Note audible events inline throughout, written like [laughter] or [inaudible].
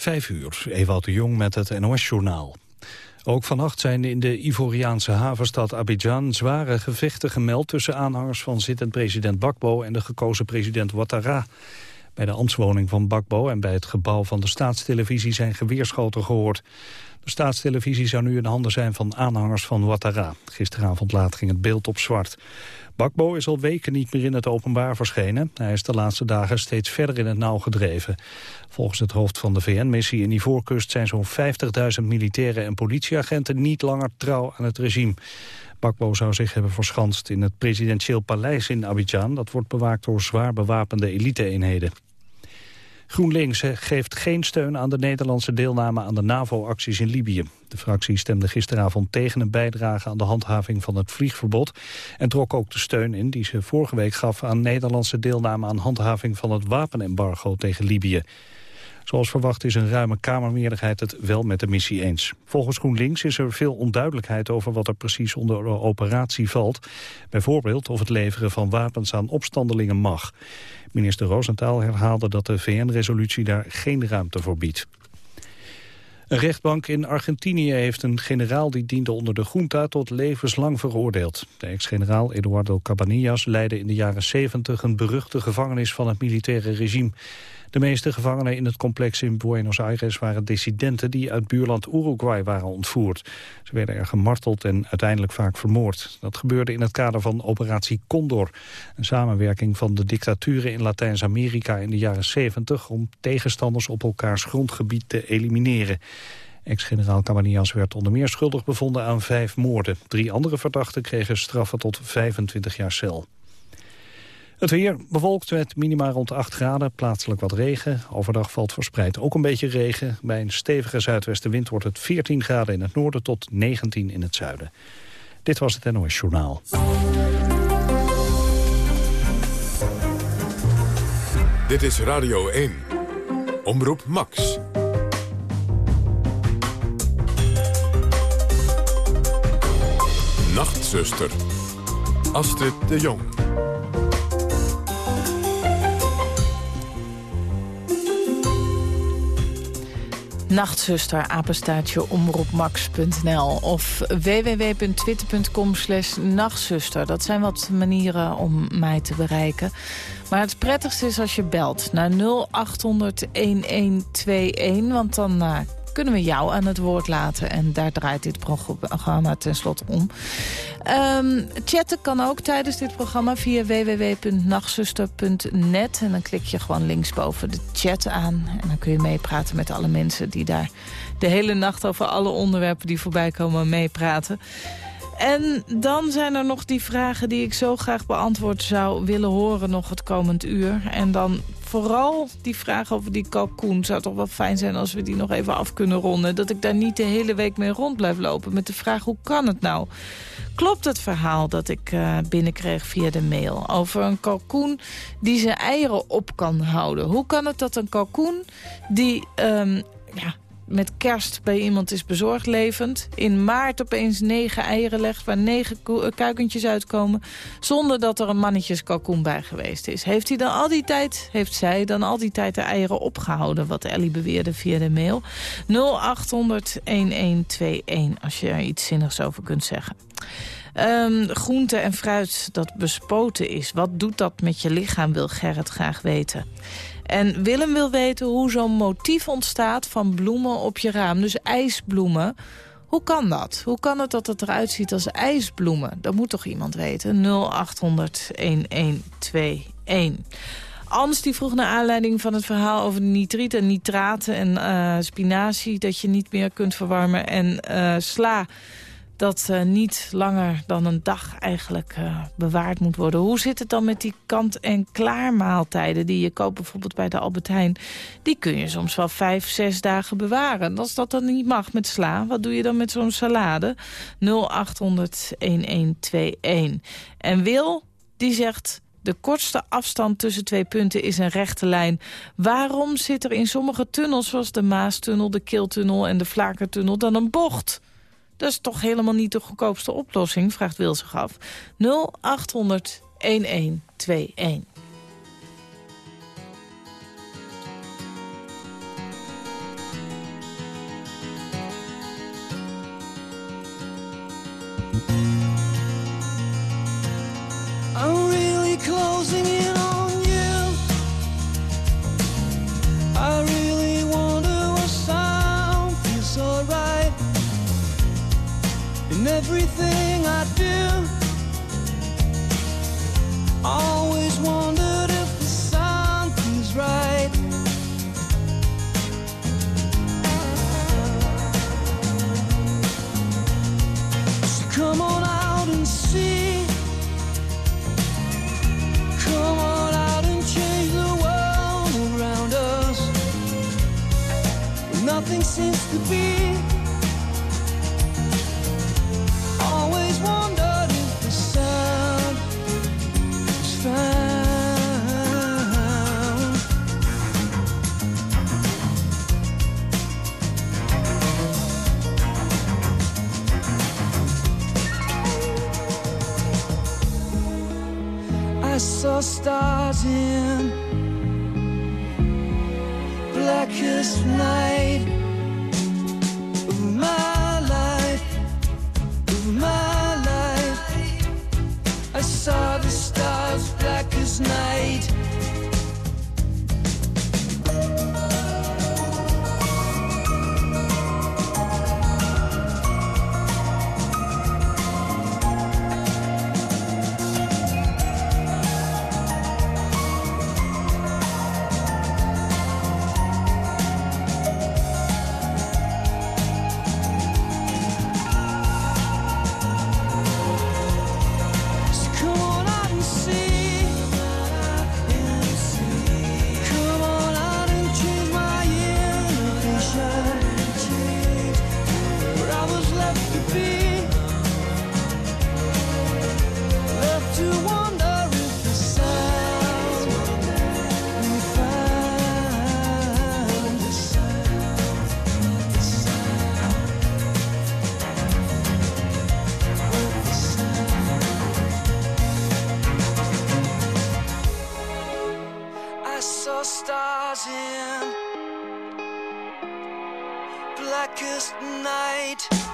Vijf uur, Ewout de Jong met het NOS-journaal. Ook vannacht zijn in de Ivoriaanse havenstad Abidjan zware gevechten gemeld tussen aanhangers van zittend president Bakbo en de gekozen president Ouattara. Bij de ambtswoning van Bakbo en bij het gebouw van de staatstelevisie zijn geweerschoten gehoord. De staatstelevisie zou nu in handen zijn van aanhangers van Ouattara. Gisteravond laat ging het beeld op zwart. Bakbo is al weken niet meer in het openbaar verschenen. Hij is de laatste dagen steeds verder in het nauw gedreven. Volgens het hoofd van de VN-missie in Ivoorkust zijn zo'n 50.000 militairen en politieagenten niet langer trouw aan het regime. Bakbo zou zich hebben verschanst in het presidentieel paleis in Abidjan. Dat wordt bewaakt door zwaar bewapende elite-eenheden. GroenLinks geeft geen steun aan de Nederlandse deelname aan de NAVO-acties in Libië. De fractie stemde gisteravond tegen een bijdrage aan de handhaving van het vliegverbod... en trok ook de steun in die ze vorige week gaf aan Nederlandse deelname aan handhaving van het wapenembargo tegen Libië. Zoals verwacht is een ruime Kamermeerderheid het wel met de missie eens. Volgens GroenLinks is er veel onduidelijkheid over wat er precies onder de operatie valt. Bijvoorbeeld of het leveren van wapens aan opstandelingen mag. Minister Roosentaal herhaalde dat de VN-resolutie daar geen ruimte voor biedt. Een rechtbank in Argentinië heeft een generaal die diende onder de junta tot levenslang veroordeeld. De ex-generaal Eduardo Cabanillas leidde in de jaren 70 een beruchte gevangenis van het militaire regime. De meeste gevangenen in het complex in Buenos Aires waren dissidenten die uit buurland Uruguay waren ontvoerd. Ze werden er gemarteld en uiteindelijk vaak vermoord. Dat gebeurde in het kader van operatie Condor, een samenwerking van de dictaturen in Latijns-Amerika in de jaren 70 om tegenstanders op elkaars grondgebied te elimineren. Ex-generaal Cabanillas werd onder meer schuldig bevonden aan vijf moorden. Drie andere verdachten kregen straffen tot 25 jaar cel. Het weer bewolkt met minima rond 8 graden, plaatselijk wat regen. Overdag valt verspreid ook een beetje regen. Bij een stevige zuidwestenwind wordt het 14 graden in het noorden tot 19 in het zuiden. Dit was het NOS Journaal. Dit is Radio 1. Omroep Max. Nachtzuster. Astrid de Jong. Nachtzuster, apenstaartje, omroepmax.nl of www.twitter.com slash nachtzuster. Dat zijn wat manieren om mij te bereiken. Maar het prettigste is als je belt naar 0800-1121, want dan uh, kunnen we jou aan het woord laten. En daar draait dit programma tenslotte om. Um, chatten kan ook tijdens dit programma via www.nachtzuster.net. En dan klik je gewoon linksboven de chat aan. En dan kun je meepraten met alle mensen die daar de hele nacht over alle onderwerpen die voorbij komen meepraten. En dan zijn er nog die vragen die ik zo graag beantwoord zou willen horen nog het komend uur. En dan vooral die vraag over die kalkoen. zou toch wel fijn zijn als we die nog even af kunnen ronden. Dat ik daar niet de hele week mee rond blijf lopen met de vraag hoe kan het nou? Klopt het verhaal dat ik uh, binnenkreeg via de mail over een kalkoen die zijn eieren op kan houden? Hoe kan het dat een kalkoen die um, ja, met kerst bij iemand is bezorgd levend... in maart opeens negen eieren legt waar negen eh, kuikentjes uitkomen... zonder dat er een mannetjeskalkoen bij geweest is. Heeft hij dan al die tijd, heeft zij dan al die tijd de eieren opgehouden... wat Ellie beweerde via de mail? 0800-1121 als je er iets zinnigs over kunt zeggen. Um, groente en fruit dat bespoten is. Wat doet dat met je lichaam, wil Gerrit graag weten. En Willem wil weten hoe zo'n motief ontstaat van bloemen op je raam. Dus ijsbloemen. Hoe kan dat? Hoe kan het dat het eruit ziet als ijsbloemen? Dat moet toch iemand weten? 0800 1121. Ans die vroeg naar aanleiding van het verhaal over nitriet en nitraten en uh, spinazie... dat je niet meer kunt verwarmen en uh, sla dat uh, niet langer dan een dag eigenlijk uh, bewaard moet worden. Hoe zit het dan met die kant-en-klaar maaltijden die je koopt bijvoorbeeld bij de Albert Heijn? Die kun je soms wel vijf, zes dagen bewaren. Als dat dan niet mag met sla, wat doe je dan met zo'n salade? 0800-1121. En Wil, die zegt... De kortste afstand tussen twee punten is een rechte lijn. Waarom zit er in sommige tunnels, zoals de Maastunnel, de Kiltunnel en de Vlakertunnel, dan een bocht? Dat is toch helemaal niet de goedkoopste oplossing, vraagt Wil zich af. 0800 1121. Closing in everything I do. Always wondered if the something's right. So come on darkest night.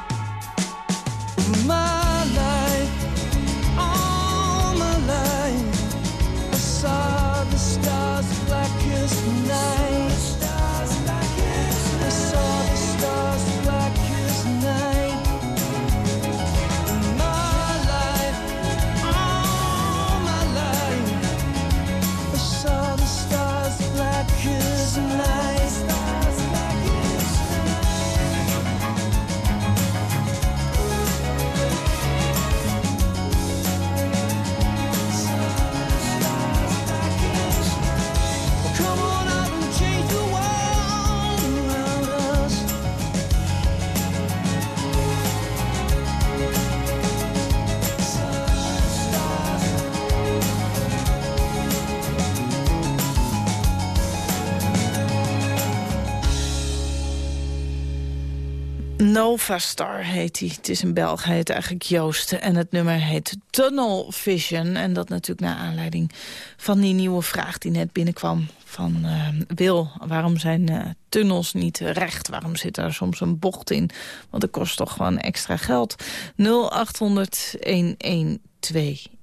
Nova Star heet hij. Het is een Belg, hij heet eigenlijk Joost. En het nummer heet Tunnel Vision. En dat natuurlijk naar aanleiding van die nieuwe vraag die net binnenkwam van eh, Wil. Waarom zijn eh, tunnels niet recht? Waarom zit daar soms een bocht in? Want dat kost toch gewoon extra geld. 0800 1121.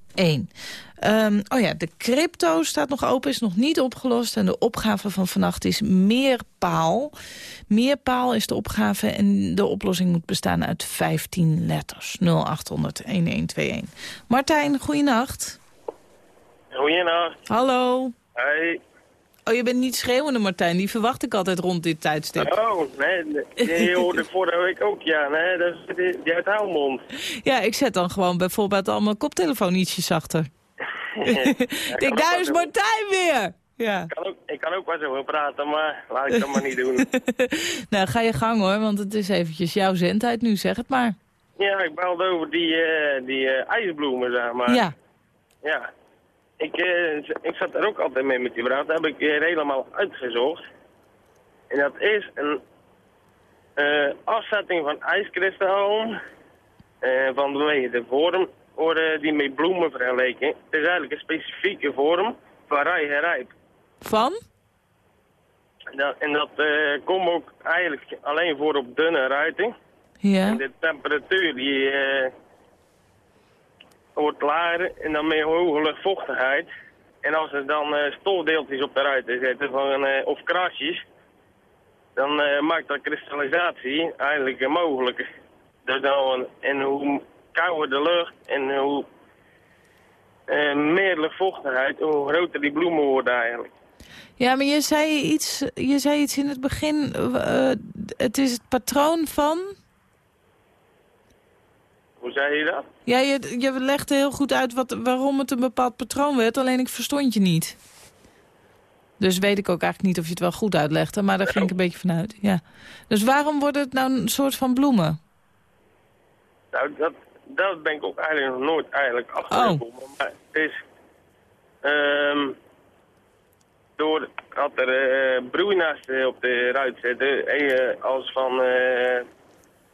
Ehm, oh ja, de crypto staat nog open, is nog niet opgelost. En de opgave van vannacht is meerpaal. Meerpaal is de opgave en de oplossing moet bestaan uit 15 letters. 0800-1121. Martijn, goeienacht. Goeienacht. Hallo. Hey. Oh, je bent niet schreeuwende, Martijn. Die verwacht ik altijd rond dit tijdstip. Oh, nee, die hoorde [laughs] vorige week ook, ja. Nee, dat is die, uit Helmond. Ja, ik zet dan gewoon bijvoorbeeld allemaal koptelefoon ietsjes zachter. Ik denk, daar is Martijn weer. Ja. Ik kan, ook, ik kan ook wel zo praten, maar laat ik dat maar niet doen. [laughs] nou, ga je gang hoor, want het is eventjes jouw zendtijd nu, zeg het maar. Ja, ik belde over die, eh, die eh, ijsbloemen, zeg maar. Ja, Ja. Ik, eh, ik zat er ook altijd mee met die vrouw. Dat heb ik helemaal uitgezocht. En dat is een afzetting van ijskristallen. van vanwege de vorm worden die met bloemen vergeleken. Het is eigenlijk een specifieke vorm van rij en rijp. van? En dat, en dat eh, komt ook eigenlijk alleen voor op dunne ruiten. Ja. En de temperatuur die eh, wordt lager en dan meer hoge luchtvochtigheid. En als er dan eh, stofdeeltjes op de ruiten zitten van, of krasjes, dan maakt dat kristallisatie eigenlijk mogelijk. Dus dan, en hoe kouder de lucht en hoe eh, meer luchtvochtigheid, hoe groter die bloemen worden eigenlijk. Ja, maar je zei iets, je zei iets in het begin. eh, het is het patroon van... Hoe zei je dat? Ja, je, je legde heel goed uit wat, waarom het een bepaald patroon werd. Alleen ik verstond je niet. Dus weet ik ook eigenlijk niet of je het wel goed uitlegde. Maar daar ging ik een beetje vanuit. Ja. Dus waarom wordt het nou een soort van bloemen? Nou, dat, dat ben ik ook eigenlijk nog nooit eigenlijk achtergekomen. Maar het is... ehm door dat er broeinasten op de ruit zitten, eh, als van eh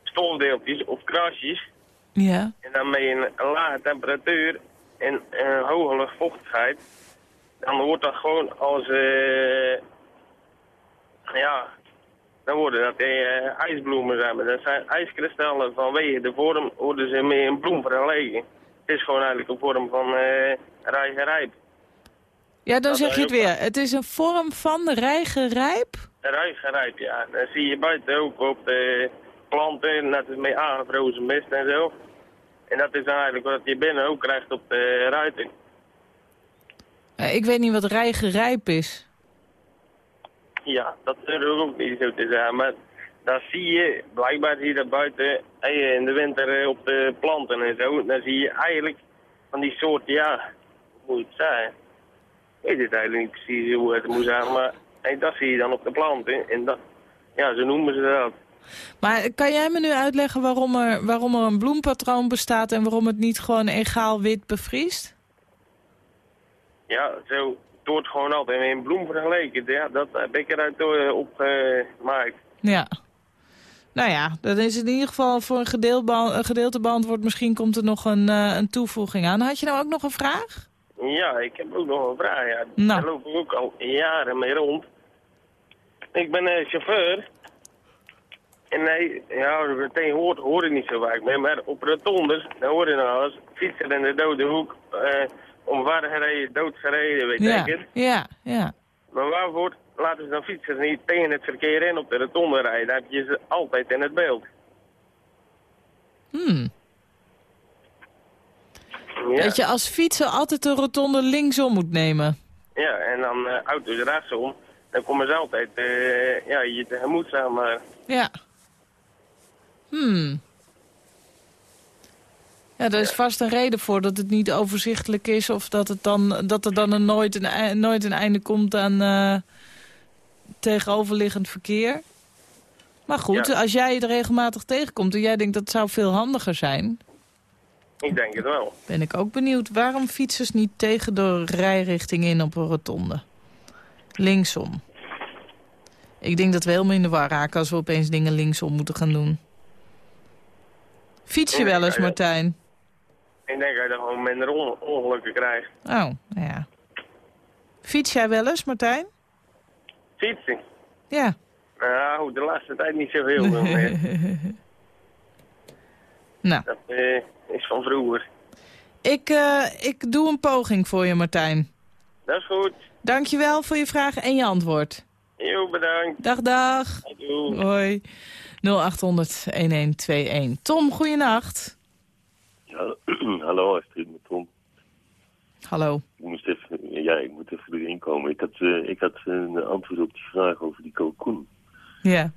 stofdeeltjes of krasjes, Ja. en dan met een, lage temperatuur en een hoge luchtvochtigheid, dan wordt dat gewoon als, eh ja, dan worden dat eh, ijsbloemen zijn. Maar dat zijn ijskristallen vanwege de vorm worden ze met een bloem vergeleken. Het is gewoon eigenlijk een vorm van eh rijgerijp. Ja, dan Dat zeg je het is weer. Het is een vorm van rijgerijp. Rijgerijp, ja. Dan zie je buiten ook op de planten, net als met aangevrozen mist en zo. En dat is dan eigenlijk wat je binnen ook krijgt op de ruiten. Eh, Ik weet niet wat rijgerijp is. Ja, dat ik ook niet zo te zeggen. Maar dan zie je, blijkbaar zie je dat buiten eh, in de winter eh, op de planten en zo. Dan zie je eigenlijk van die soorten, ja, hoe moet het zeggen? Ik weet het eigenlijk niet precies hoe het moet zijn, maar eh, dat zie je dan op de planten. En dat, ja, zo noemen ze dat. Maar kan jij me nu uitleggen waarom er, waarom er een bloempatroon bestaat... en waarom het niet gewoon egaal wit bevriest? Ja, zo wordt gewoon altijd met een bloem vergeleken. Ja, dat heb ik eruit eh, opgemaakt. Ja. Nou ja, dan is in ieder geval voor een, gedeelte beantwoord. Misschien komt er nog een, eh, een toevoeging aan. Had je nou ook nog een vraag? Ja, ik heb ook nog een vraag. Ja. Nou. Daar loop ik ook al jaren mee rond. Ik ben eh, chauffeur. En nee, ja, tegenwoordig hoor ik niet zo vaak meer. Maar op rotondes, dan hoor je nog eens fietser in de dode hoek. Eh omvergereden, doodgereden, weet Ja, ik het. ja, ja. Maar waarvoor laten ze dan fietsers niet tegen het verkeer in op de rotonde rijden? Dan heb je ze altijd in het beeld. Hmm. Ja. Dat je als fietser altijd de rotonde linksom moet nemen. Ja, en dan eh, auto's rechtsom. Dan komen ze altijd eh, ja, je tegemoet, zeg maar. Ja. Hmm. Ja, daar is vast een reden voor dat het niet overzichtelijk is... of dat, het dan, dat er dan een nooit, een, nooit een einde komt aan eh, tegenoverliggend verkeer. Maar goed, Ja. als jij het regelmatig tegenkomt en jij denkt dat zou veel handiger zijn... Ik denk het wel. ben ik ook benieuwd waarom fietsers niet tegen de rijrichting in op een rotonde. Linksom. Ik denk dat we helemaal in de war raken als we opeens dingen linksom moeten gaan doen. Fiets je wel eens. Martijn? Ik denk dat je dan gewoon minder on- ongelukken krijgt. Oh, nou ja. Fiets jij wel eens, Martijn? Fietsen? Ja. Nou, de laatste tijd niet zoveel meer. [laughs] Nou, Dat eh, is van vroeger. ik, eh, ik doe een poging voor je, Martijn. Dat is goed. Dankjewel voor je vraag en je antwoord. Jo, bedankt. Dag, dag. Doei. Hoi. 0800-1121. Tom, goeienacht. Ja, [clears throat] hallo Astrid, met Tom. Hallo. Ik moest even, ja, ik moet even erin komen. Ik had, eh, ik had een antwoord op die vraag over die kalkoen. Ja.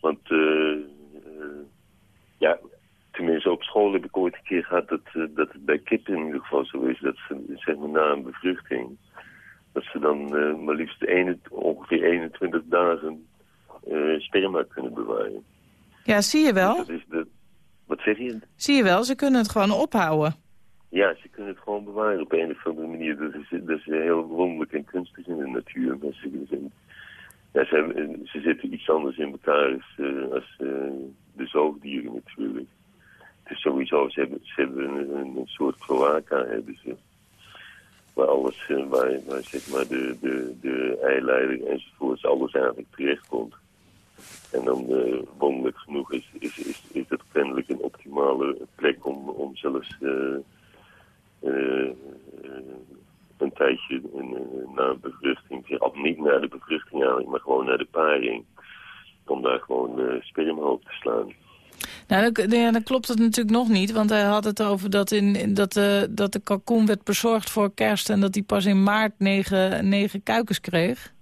Want, eh, eh, ja, tenminste op school heb ik ooit een keer gehad dat, eh, dat het bij kippen in ieder geval zo is. Dat ze, zeg maar, na een bevruchting, dat ze dan eh, maar liefst ene, ongeveer 21 dagen eh, sperma kunnen bewaren. Ja, zie je wel. Dus dat is de, wat zeg je? Zie je wel, ze kunnen het gewoon ophouden. Ja, ze kunnen het gewoon bewaren op een of andere manier. Dat is, dat is heel wonderlijk en kunstig in de natuur. Maar ze, ze, ja, ze, hebben- ze zitten iets anders in elkaar als, eh, als eh, de zoogdieren natuurlijk. Het is sowieso, ze hebben, ze hebben een, een, een soort cloaca, hebben ze. Waar alles, eh, waar, waar zeg maar de, de, de eileider enzovoorts, alles eigenlijk terechtkomt. En dan eh, wonderlijk genoeg is, is, is, is dat kennelijk een optimale plek om, om zelfs eh, eh, een tijdje na bevruchting, of niet naar de bevruchting eigenlijk, maar gewoon naar de paring, om daar gewoon eh sperma op te slaan. Nou, dan, klopt het natuurlijk nog niet. Want hij had het over dat, in, dat, de, dat de kalkoen werd bezorgd voor kerst... en dat hij pas in maart negen, negen kuikens kreeg.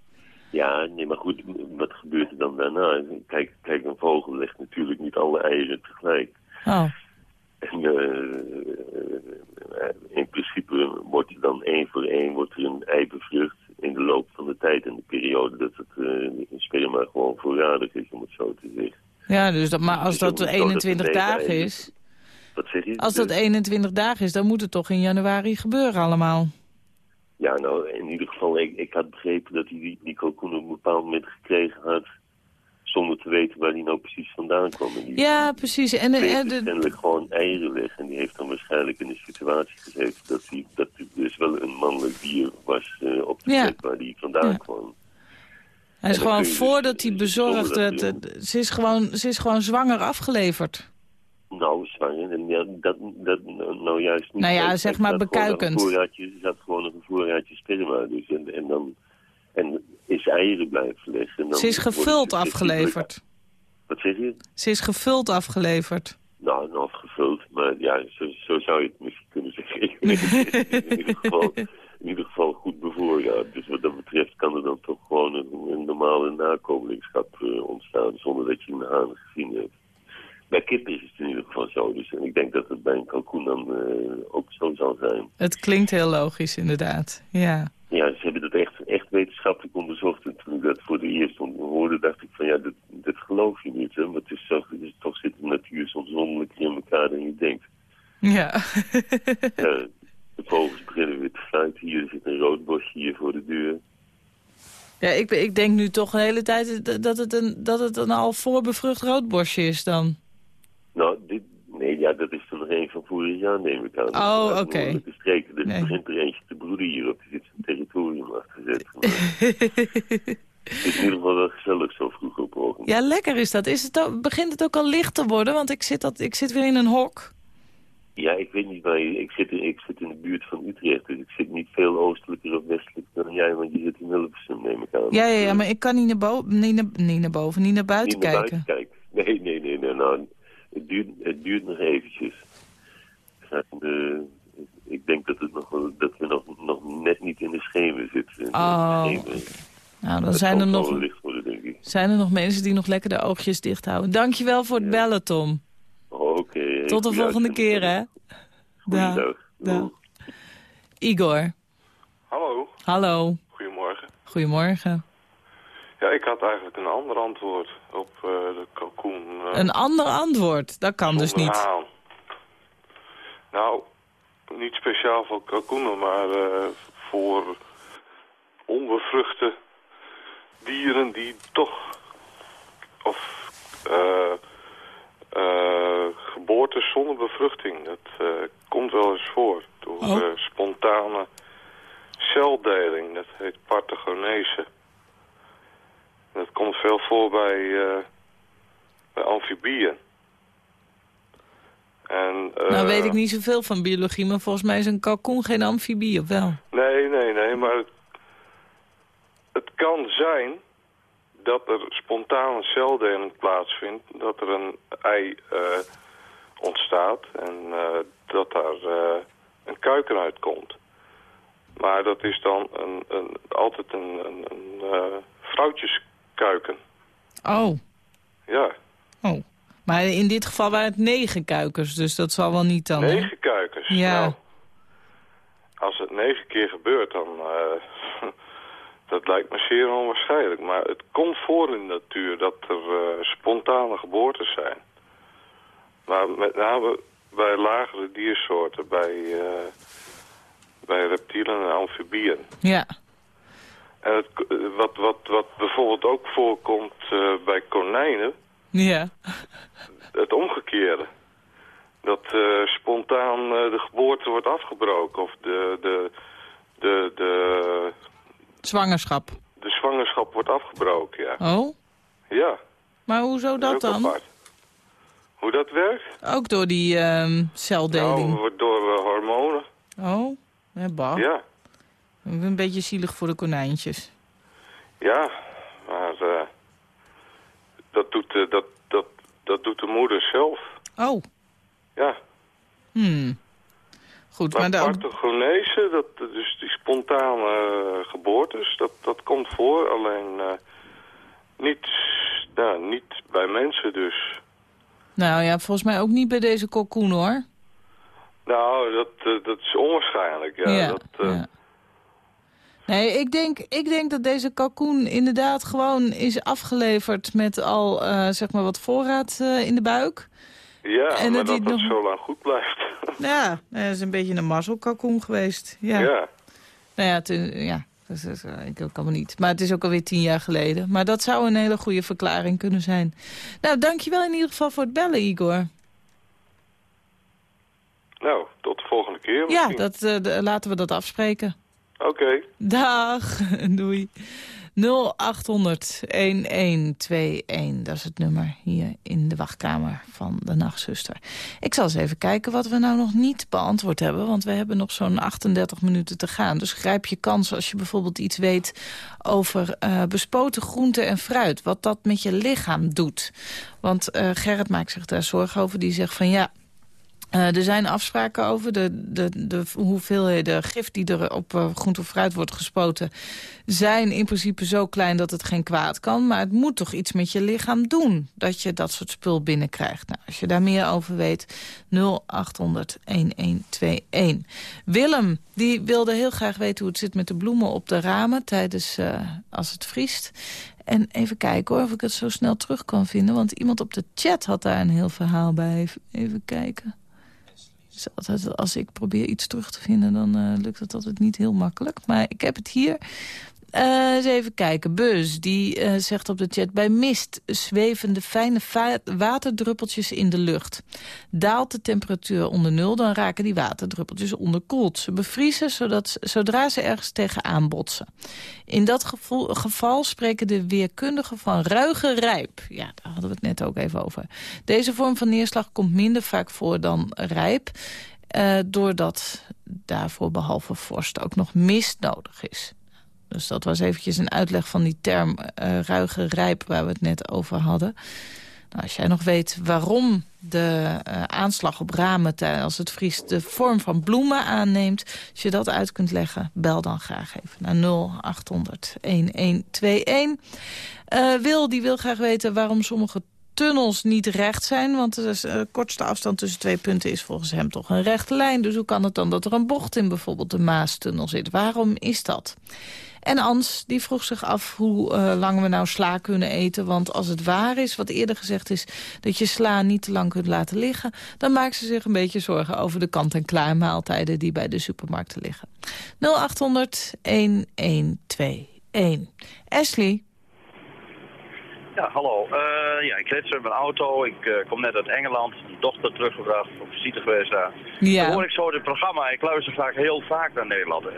Ja, nee, maar goed, wat gebeurt er dan daarna? Kijk, kijk een vogel legt natuurlijk niet alle eieren tegelijk. Oh, En eh, in principe wordt er dan één voor één wordt er een ei bevrucht in de loop van de tijd en de periode dat het eh sperma gewoon voorradig is, om het zo te zeggen. ja, dus dat, maar als Dus dat dan moet het 21 negen dagen eieren- is... Wat zeg je? Als dat Dus- 21 dagen is, dan moet het toch in januari gebeuren allemaal. Ja, nou, in ieder geval, ik, ik had begrepen dat hij die, die kalkoen op een bepaald moment gekregen had, zonder te weten waar die nou precies vandaan kwam. Die Ja, precies. En, en, dus de, kennelijk gewoon eieren weg. En die heeft dan waarschijnlijk in de situatie gezeten dat hij dat dus wel een mannelijk dier was eh, op de Ja. plek waar die vandaan Ja. kwam. hij is gewoon dus- voordat hij dus bezorgd werd... eh, Ze is, gewoon, ze is gewoon zwanger afgeleverd. Nou, zwanger. En ja, dat, dat nou juist niet. Nou ja, zeg maar bekuikend. Een voorraadje, zat gewoon een voorraadje sperma. Dus en, en dan en is eieren blijven leggen. En dan Ze is gevuld afgeleverd. Wat zeg je? Ze is gevuld afgeleverd. Nou, nog gevuld. Maar ja, zo, zo zou je het misschien kunnen zeggen. [laughs] In, ieder geval, in ieder geval goed bevoorraad. Dus wat dat betreft kan er dan toch gewoon een, een normale nakomelingschap eh, ontstaan. Zonder dat je een haan gezien hebt. Bij kippen is het in ieder geval zo. Dus, en ik denk dat het bij een kalkoen dan eh, ook zo zal zijn. Het klinkt heel logisch, inderdaad. Ja. Ja, ze hebben dat echt, echt wetenschappelijk onderzocht. En toen ik dat voor de eerst hoorde, dacht ik van ja, dit, dit geloof je niet. Hè? Maar het is toch, het is, toch zit de natuur soms wonderlijker in elkaar dan je denkt. Ja. Ja, de vogels beginnen weer te fluiten. Hier zit een rood bosje hier voor de deur. ja ik, ik denk nu toch de hele tijd dat het een, dat het een al voorbevrucht roodborstje is dan. Nou, dit, nee, ja, dat is er nog een van vorig jaar, neem ik aan. Oh, oké. Dus Nee. er begint er eentje te broeden hierop. Die zit zijn territorium afgezet. [laughs] Het is in ieder geval wel gezellig zo vroeg op ogen. Ja, lekker is dat. Is het ook, begint het ook al licht te worden? Want ik zit, dat, ik zit weer in een hok. Ja, ik weet niet waar je... Ik zit, in, ik zit in de buurt van Utrecht, dus ik zit niet veel oostelijker of westelijker dan jij, want je zit in Hilversum, neem ik aan. Ja, ja, ja, maar ik kan niet naar, bo niet naar, niet naar boven, niet naar buiten niet naar kijken. buiten kijken. Nee, nee, nee, nee, nou, het duurt, het duurt nog eventjes. En, eh, ik denk dat, het nog, dat we nog, nog net niet in de schemen zitten. Oh. Schemen. Nou, dan zijn er, nog, wel licht worden, denk ik. zijn er nog mensen die nog lekker de oogjes dicht houden. Dankjewel voor het bellen, Tom. Oké. Tot de volgende keer, hè? Goeiedag. Dag. Doeg. Dag. Igor, Hallo, hallo. goedemorgen. Goedemorgen. Ja, ik had eigenlijk een ander antwoord op eh, de kalkoen. eh, Een ander antwoord, dat kan dus niet. haan. Nou, niet speciaal voor kalkoenen, maar eh, voor onbevruchte dieren die toch... Of geboorte zonder bevruchting. Dat komt wel eens voor. Door Oh. spontane celdeling. Dat heet parthegonese. Dat komt veel voor bij, eh, bij amfibieën. En, eh, Nou weet ik niet zoveel van biologie, maar volgens mij is een kalkoen geen amfibie, of wel? Nee, nee, nee, maar het, het kan zijn dat er spontane celdeling plaatsvindt, dat er een ei eh, ontstaat en dat daar een kuiken uitkomt. Maar dat is dan een, een, altijd een, een, een eh, vrouwtjeskuiken. Oh, Ja, oh. Maar in dit geval waren het negen kuikens, dus dat zal wel niet dan, hè? negen kuikens. Ja. Nou, als het negen keer gebeurt, dan... eh, [laughs] dat lijkt me zeer onwaarschijnlijk. Maar het komt voor in de natuur dat er eh, spontane geboortes zijn. Maar met name bij lagere diersoorten, bij, eh, bij reptielen en amfibieën. Ja. En het, eh, wat, wat, wat bijvoorbeeld ook voorkomt eh, bij konijnen, Ja. het omgekeerde. Dat eh, spontaan de geboorte wordt afgebroken of de, de, de, de, Zwangerschap. de zwangerschap wordt afgebroken, ja. Oh? Ja, Maar hoezo dat ook dan? apart. Hoe dat werkt? Ook door die ehm, celdeling. Nou, door hormonen, Oh? Ja, bah. ja. Een beetje zielig voor de konijntjes. Ja, maar eh, dat, doet, eh, dat, dat dat doet de moeder zelf. Oh, Ja. hmm. Goed, maar Maar partogenese, dat, dus die spontane eh, geboortes, dat, dat komt voor. Alleen niet, ja, niet bij mensen dus. Nou ja, volgens mij ook niet bij deze kalkoen, hoor. Nou, dat, dat is onwaarschijnlijk. Ja, dat, ja. Nee, ik denk, ik denk dat deze kalkoen inderdaad gewoon is afgeleverd met al eh, zeg maar wat voorraad eh, in de buik. ja en maar dat dat nog- zo lang goed blijft. [laughs] Ja, dat is een beetje een mazzelkalkoen geweest. Ja. ja. Nou ja, is- ja dat eh, ik kan me niet. Maar het is ook alweer tien jaar geleden. Maar dat zou een hele goede verklaring kunnen zijn. Nou, dankjewel in ieder geval voor het bellen, Igor. Nou, tot de volgende keer Ja, misschien. dat, eh, de- laten we dat afspreken. Oké. Dag, [laughs] doei. 0800-1121, dat is het nummer hier in de wachtkamer van de nachtzuster. Ik zal eens even kijken wat we nou nog niet beantwoord hebben... want we hebben nog zo'n 38 minuten te gaan. Dus grijp je kans als je bijvoorbeeld iets weet over eh, bespoten groente en fruit... wat dat met je lichaam doet. Want eh, Gerrit maakt zich daar zorgen over, die zegt van ja... Eh, er zijn afspraken over de, de, de hoeveelheden gif die er op eh, groente of fruit wordt gespoten... zijn in principe zo klein dat het geen kwaad kan. Maar het moet toch iets met je lichaam doen dat je dat soort spul binnenkrijgt. Nou, als je daar meer over weet, 0800-1121. Willem, die wilde heel graag weten hoe het zit met de bloemen op de ramen... tijdens eh, als het vriest. En even kijken hoor, of ik het zo snel terug kan vinden. Want iemand op de chat had daar een heel verhaal bij. Even kijken. Dus altijd, als ik probeer iets terug te vinden, dan eh, lukt het altijd niet heel makkelijk. Maar ik heb het hier. Eh, eens even kijken. Buzz, die eh, zegt op de chat... bij mist zweven de fijne waterdruppeltjes in de lucht. Daalt de temperatuur onder nul, dan raken die waterdruppeltjes onderkoeld. Ze bevriezen zodat, zodra ze ergens tegenaan botsen. In dat geval spreken de weerkundigen van ruige rijp. Ja, daar hadden we het net ook even over. Deze vorm van neerslag komt minder vaak voor dan rijp... eh, doordat daarvoor behalve vorst ook nog mist nodig is. Dus dat was eventjes een uitleg van die term eh, ruige rijp waar we het net over hadden. Nou, als jij nog weet waarom de eh, aanslag op ramen tijdens het vriest de vorm van bloemen aanneemt, als je dat uit kunt leggen, bel dan graag even naar 0800 1121. Eh, Wil, die wil graag weten waarom sommige tunnels niet recht zijn. Want de kortste afstand tussen twee punten is volgens hem toch een rechte lijn. Dus hoe kan het dan dat er een bocht in bijvoorbeeld de Maastunnel zit? Waarom is dat? En Ans, die vroeg zich af hoe eh, lang we nou sla kunnen eten. Want als het waar is, wat eerder gezegd is... dat je sla niet te lang kunt laten liggen... dan maakt ze zich een beetje zorgen over de kant-en-klaar maaltijden... die bij de supermarkten liggen. 0800-1121. Ashley? Ja, hallo. Eh, ja, ik zo in mijn auto. Ik eh, kom net uit Engeland. Mijn dochter teruggebracht. Op visite geweest daar. Dan Ja. hoor ik zo dit programma. Ik luister vaak heel vaak naar Nederland. Uh,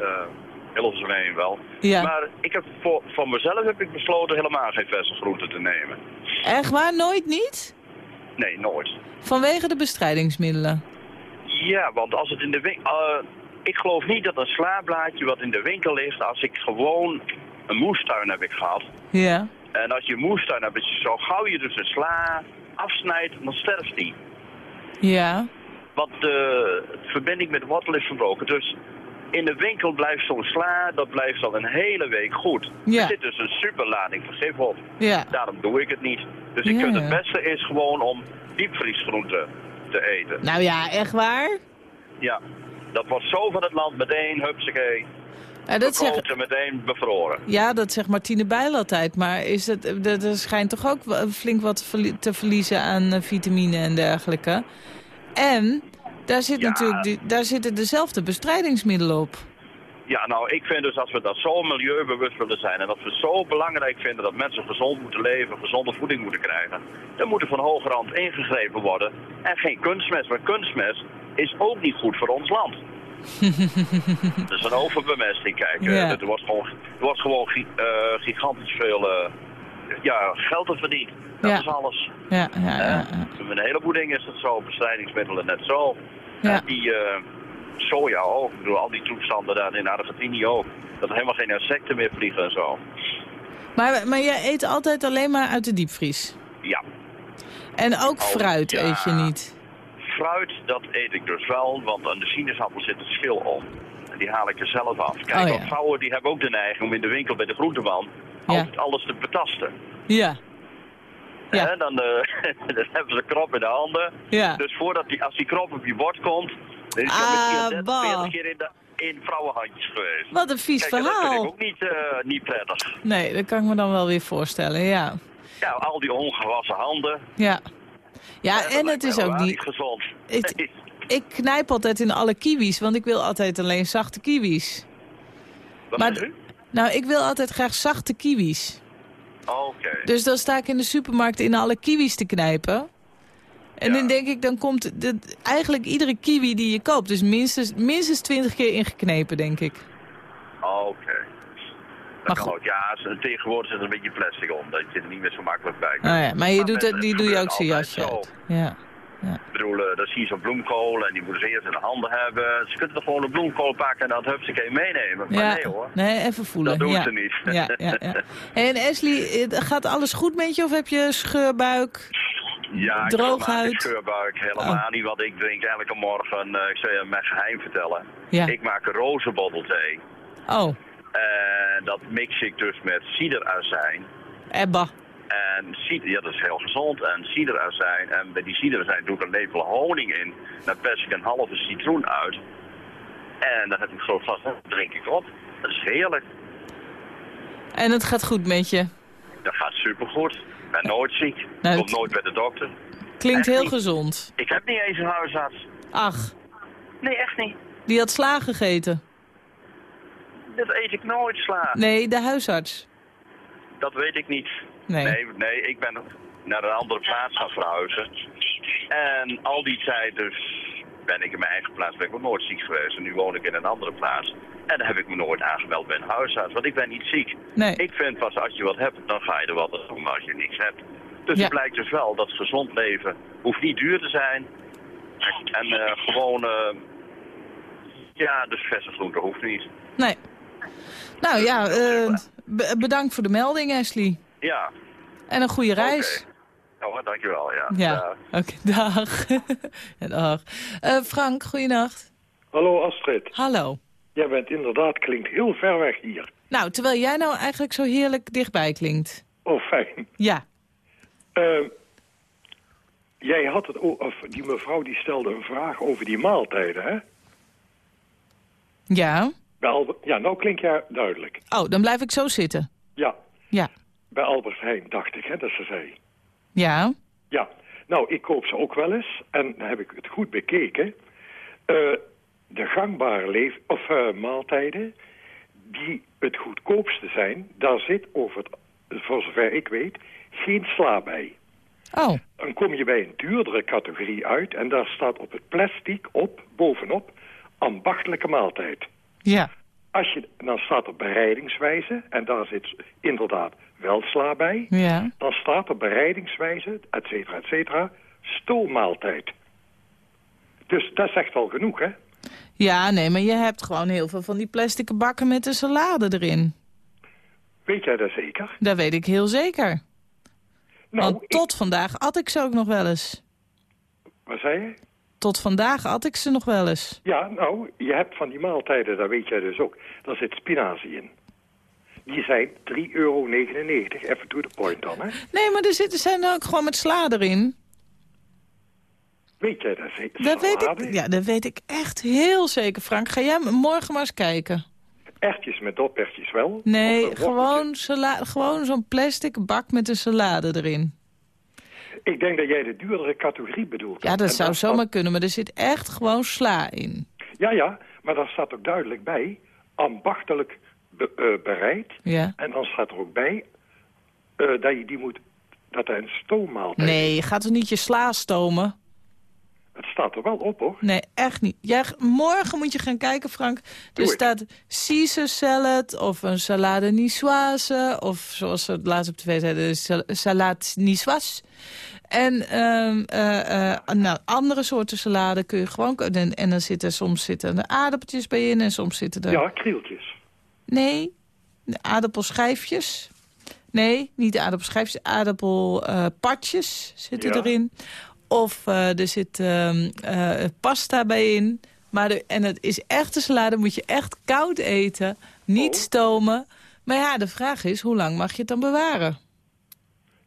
Hilversum heen wel. Ja. Maar ik heb voor, voor mezelf heb ik besloten helemaal geen verse groenten te nemen. Echt waar? Nooit niet? Nee, nooit. Vanwege de bestrijdingsmiddelen? Ja, want als het in de winkel... ik geloof niet dat een slaablaadje wat in de winkel ligt... als ik gewoon een moestuin heb ik gehad... Ja. En als je een moestuin hebt, zo gauw je dus een sla afsnijdt, dan sterft die. Ja. Want de verbinding met wortel is verbroken. Dus in de winkel blijft zo'n sla, dat blijft al een hele week goed. Ja. Er zit dus een superlading van gif op. Ja. Daarom doe ik het niet. Dus ik Ja, vind het beste is gewoon om diepvriesgroenten te eten. Nou ja, echt waar? Ja, dat wordt zo van het land meteen, hupsakee, Ja, dat en meteen bevroren. ja, dat zegt Martine Bijl altijd. Maar is het, er er schijnt toch ook wel flink wat te verliezen aan eh, vitamine en dergelijke. En daar, zit Ja. natuurlijk, die- daar zitten dezelfde bestrijdingsmiddelen op. Ja, nou, ik vind dus als we dat zo milieubewust willen zijn en dat we zo belangrijk vinden dat mensen gezond moeten leven, gezonde voeding moeten krijgen, dan moet er van hoge rand ingegrepen worden en geen kunstmest. Maar kunstmest is ook niet goed voor ons land. [laughs] Is een overbemesting, kijk. eh, Ja. Er wordt gewoon, er wordt gewoon eh, gigantisch veel eh, ja, geld te verdienen. Dat Ja. is alles. Ja, ja, ja. Eh, ja. Met een heleboel dingen is het zo, bestrijdingsmiddelen net zo. Ja. Die eh, soja ook, ik bedoel, al die toestanden daar in Argentinië ook. Dat er helemaal geen insecten meer vliegen en zo. Maar, maar jij eet altijd alleen maar uit de diepvries? Ja, En ook fruit ja. eet je niet. Fruit, dat eet ik dus wel, want aan de sinaasappel zit het schil om. En die haal ik er zelf af. Kijk, Oh, ja. vrouwen die hebben ook de neiging om in de winkel bij de groenteman. Altijd alles te betasten. Ja. Ja. Hè, dan, eh, [laughs] dan hebben ze krop in de handen. Ja. Dus voordat die, als die krop op je bord komt, dan is Ah, hij misschien 30, bah. 40 keer in, de, in vrouwenhandjes geweest. Wat een vies Kijk, en dat vind ik verhaal. ook niet, eh, niet prettig. Nee, dat kan ik me dan wel weer voorstellen, ja. Ja, al die ongewassen handen. Ja, ja en lijkt het is ook niet niet... gezond. Het-. Ik knijp altijd in alle kiwis, want ik wil altijd alleen zachte kiwis. Wat Maar-? Nou, ik wil altijd graag zachte kiwis. Oké. Dus dan sta ik in de supermarkt in alle kiwis te knijpen. En Ja. dan denk ik, dan komt de, eigenlijk iedere kiwi die je koopt... dus minstens, minstens 20 keer ingeknepen, denk ik. Oké. Maar Dat goed. ook. Ja, tegenwoordig zit er een beetje plastic om, dat je er niet meer zo makkelijk bij kan. Nou ja, maar je Maar doet het, die doe je ook jasje zo. uit. Ja. Dan zie zo'n bloemkool en die moeten ze eerst in de handen hebben. Ze kunnen toch gewoon een bloemkool pakken en dat hupsakee meenemen? Maar ja. nee hoor. Nee, even voelen. Dat doen ja. ze niet. Ja, ja, ja. [laughs] En Ashley, eh, gaat alles goed met je of heb je scheurbuik? Ja, ik Droog maak een uit. scheurbuik helemaal Oh. niet, want ik drink elke morgen, eh, ik zal je mijn geheim vertellen. Ja. Ik maak rozenbottelthee. Oh, En dat mix ik dus met ciderazijn. Ebba. En cider, ja, dat is heel gezond. En ciderazijn. En bij die ciderazijn doe ik een lepel honing in. Dan pers ik een halve citroen uit. En dan heb ik zo'n glas, dan drink ik op. Dat is heerlijk. En het gaat goed met je. Dat gaat supergoed. Ik ben nooit ziek. Nou, Kom nooit bij de dokter. Klinkt Echt heel niet. gezond. Ik heb niet eens een huisarts. Ach, Nee, echt niet. die had sla gegeten. Dat eet ik nooit sla. Nee, de huisarts. Dat weet ik niet. Nee. nee, nee, ik ben naar een andere plaats gaan verhuizen. En al die tijd dus ben ik in mijn eigen plaats ben ik nooit ziek geweest. En nu woon ik in een andere plaats. En dan heb ik me nooit aangemeld bij een huisarts, want ik ben niet ziek. Nee. Ik vind pas als je wat hebt, dan ga je er wat aan doen, maar als je niks hebt. Dus Ja. het blijkt dus wel dat gezond leven hoeft niet duur te zijn. En eh, gewoon, eh, ja, dus verse groente hoeft niet. Nee. Nou ja, eh, be- bedankt voor de melding, Ashley. Ja, En een goede reis. oké. Oh, dankjewel, ja. Ja, oké, [laughs] dag. dag. Eh, Frank, goeienacht. Hallo Astrid. Hallo. Jij bent inderdaad, klinkt heel ver weg hier. Nou, terwijl jij nou eigenlijk zo heerlijk dichtbij klinkt. Oh, fijn. Ja. Ehm, jij had het, of die mevrouw die stelde een vraag over die maaltijden, hè? Ja. Albert, ja, nou klink jij duidelijk. Oh, dan blijf ik zo zitten. Ja, Ja. Bij Albert Heijn dacht ik, hè, dat ze zei. Ja. Ja, nou, ik koop ze ook wel eens en dan heb ik het goed bekeken. Eh, de gangbare leef of eh, maaltijden die het goedkoopste zijn, daar zit over het, voor zover ik weet, geen sla bij. Oh. Dan kom je bij een duurdere categorie uit en daar staat op het plastic op, bovenop, ambachtelijke maaltijd. Ja. Als je, dan staat er bereidingswijze en daar zit inderdaad wel sla bij. Ja. Dan staat er bereidingswijze, et cetera, et cetera, stoommaaltijd. Dus dat zegt al genoeg, hè? Ja, nee, maar je hebt gewoon heel veel van die plastic bakken met de salade erin. Weet jij dat zeker? Dat weet ik heel zeker. Nou, Want tot vandaag at ik ze ook nog wel eens. Wat zei je? Tot vandaag at ik ze nog wel eens. Ja, nou, je hebt van die maaltijden, dat weet jij dus ook, daar zit spinazie in. Die zijn 3,99 euro, even to the point dan, hè? Nee, maar er zitten zijn er ook gewoon met sla erin. Weet jij dat zeker? Dat weet, ik, ja, dat weet ik echt heel zeker, Frank. Ga jij morgen maar eens kijken. Ertjes met dopertjes wel? Nee, gewoon, sala- gewoon zo'n plastic bak met een salade erin. Ik denk dat jij de duurdere categorie bedoelt. Ja, dat En zou zomaar staat- kunnen, maar er zit echt gewoon sla in. Ja, ja, maar daar staat ook duidelijk bij, ambachtelijk be- eh, bereid. Ja. En dan staat er ook bij eh, dat je die moet, dat er een stoommaaltijd Nee, je gaat er niet je sla stomen. Het staat er wel op, hoor. Nee, echt niet. Morgen moet je gaan kijken, Frank. Er staat Caesar salad of een salade niçoise... of zoals ze het laatst op tv zeiden, sal salade niçoise. En ehm, eh, eh, nou, andere soorten salade kun je gewoon... En, en dan zitten soms zitten er aardappeltjes bij in en soms zitten er... Ja, krieltjes. Nee, aardappelschijfjes. Nee, niet aardappelschijfjes, aardappelpatjes zitten Ja. erin. Of eh, er zit ehm, eh, pasta bij in. Maar en het is echte salade, moet je echt koud eten. Niet Oh. stomen. Maar ja, de vraag is, hoe lang mag je het dan bewaren?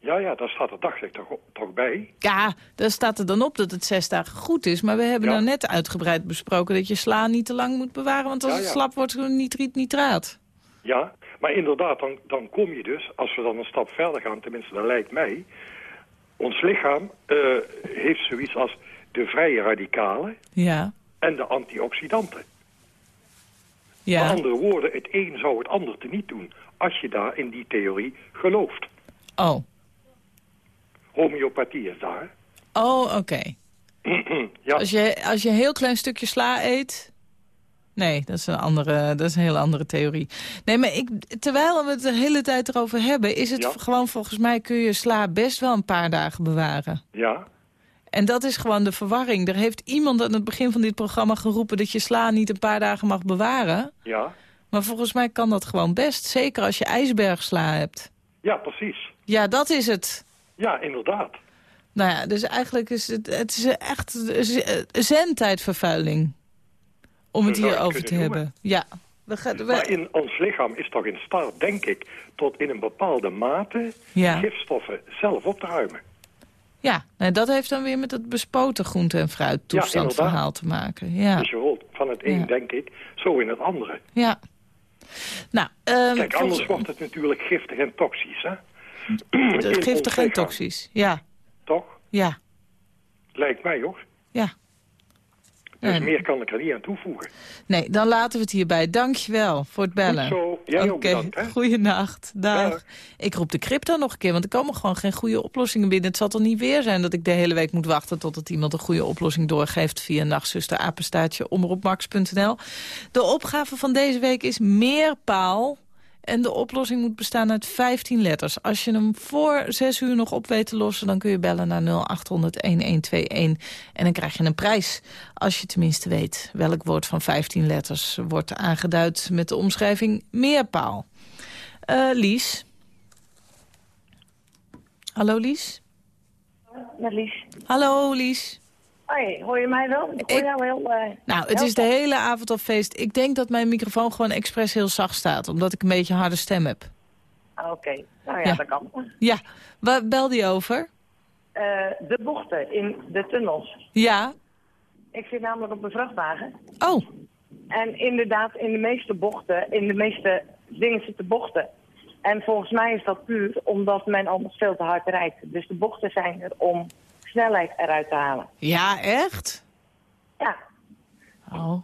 Ja, ja, daar staat er dacht ik toch, toch bij. Ja, daar staat er dan op dat het zes dagen goed is. Maar we hebben Ja. nou net uitgebreid besproken dat je sla niet te lang moet bewaren. Want als Ja, het slap wordt, nitriet, nitraat. Ja, maar inderdaad, dan, dan kom je dus, als we dan een stap verder gaan, tenminste dat lijkt mij... Ons lichaam eh, heeft zoiets als de vrije radicalen Ja, en de antioxidanten. Met ja. andere woorden, het een zou het ander te niet doen... als je daar in die theorie gelooft. Oh, Homeopathie is daar. oh oké. [clears throat] ja, Als je, als je een heel klein stukje sla eet... Nee, dat is, een andere, dat is een hele andere theorie. Nee, maar ik, terwijl we het de hele tijd erover hebben... is het Ja. gewoon, volgens mij kun je sla best wel een paar dagen bewaren. ja, En dat is gewoon de verwarring. Er heeft iemand aan het begin van dit programma geroepen... dat je sla niet een paar dagen mag bewaren. ja, Maar volgens mij kan dat gewoon best. Zeker als je ijsbergsla hebt. ja, precies. Ja, dat is het. Ja, inderdaad. Nou ja, dus eigenlijk is het, het is echt zendtijdvervuiling. Om het het hierover te noemen. hebben. Ja. We gaan, we- Maar in ons lichaam is toch in staat, denk ik, tot in een bepaalde mate Ja. gifstoffen zelf op te ruimen. ja, nou, dat heeft dan weer met het bespoten groente- en fruit toestand inderdaad. verhaal te maken. Ja, Dus je rolt van het een, Ja. denk ik, zo in het andere. ja. Nou, ehm, Kijk, anders wordt het natuurlijk giftig en toxisch, hè? Giftig en lichaam, toxisch. Ja, Toch? ja, Lijkt mij, hoor. ja. Dus Ja. meer kan ik er niet aan toevoegen. Nee, dan laten we het hierbij. Dankjewel voor het bellen. Goed zo. Jij ook Oké, bedankt, hè? goeienacht. Dag. Dag. Ik roep de crypto nog een keer, want er komen gewoon geen goede oplossingen binnen. Het zal toch niet weer zijn dat ik de hele week moet wachten... totdat iemand een goede oplossing doorgeeft via nachtzusterapenstaatje omroepmax.nl. De opgave van deze week is meerpaal. En de oplossing moet bestaan uit 15 letters. Als je hem voor 6 uur nog op weet te lossen... dan kun je bellen naar 0800-1121. En dan krijg je een prijs. Als je tenminste weet welk woord van 15 letters... wordt aangeduid met de omschrijving meerpaal. Eh, Lies. Hallo Lies. Met Lies. Hallo Lies. Hoi, hoor je mij wel? Ik hoor jou heel... eh, Nou, het heel is de hele avond al feest. Ik denk dat mijn microfoon gewoon expres heel zacht staat. Omdat ik een beetje een harde stem heb. Ah, Oké, nou ja, Ja. dat kan. Ja, waar belde je over? Eh, de bochten in de tunnels. Ja. Ik zit namelijk op een vrachtwagen. Oh, En inderdaad, in de meeste bochten, in de meeste dingen zitten bochten. En volgens mij is dat puur omdat men anders veel te hard rijdt. Dus de bochten zijn er om snelheid eruit te halen. ja, echt? Ja, Oh,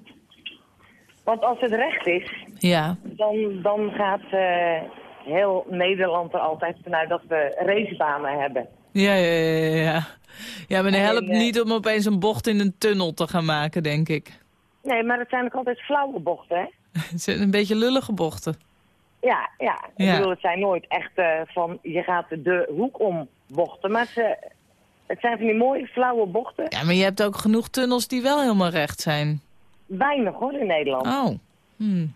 want als het recht is, ja. dan, dan gaat eh, heel Nederland er altijd vanuit dat we racebanen hebben. Ja, ja, ja, ja, ja. Maar het En, helpt eh, niet om opeens een bocht in een tunnel te gaan maken, denk ik. Nee, maar het zijn ook altijd flauwe bochten, hè? [laughs] Het zijn een beetje lullige bochten. Ja, ja. Ik bedoel, het zijn nooit echt eh, van je gaat de hoek om bochten. Maar ze, het zijn van die mooie flauwe bochten. Ja, maar je hebt ook genoeg tunnels die wel helemaal recht zijn. Weinig hoor in Nederland. Oh, hm.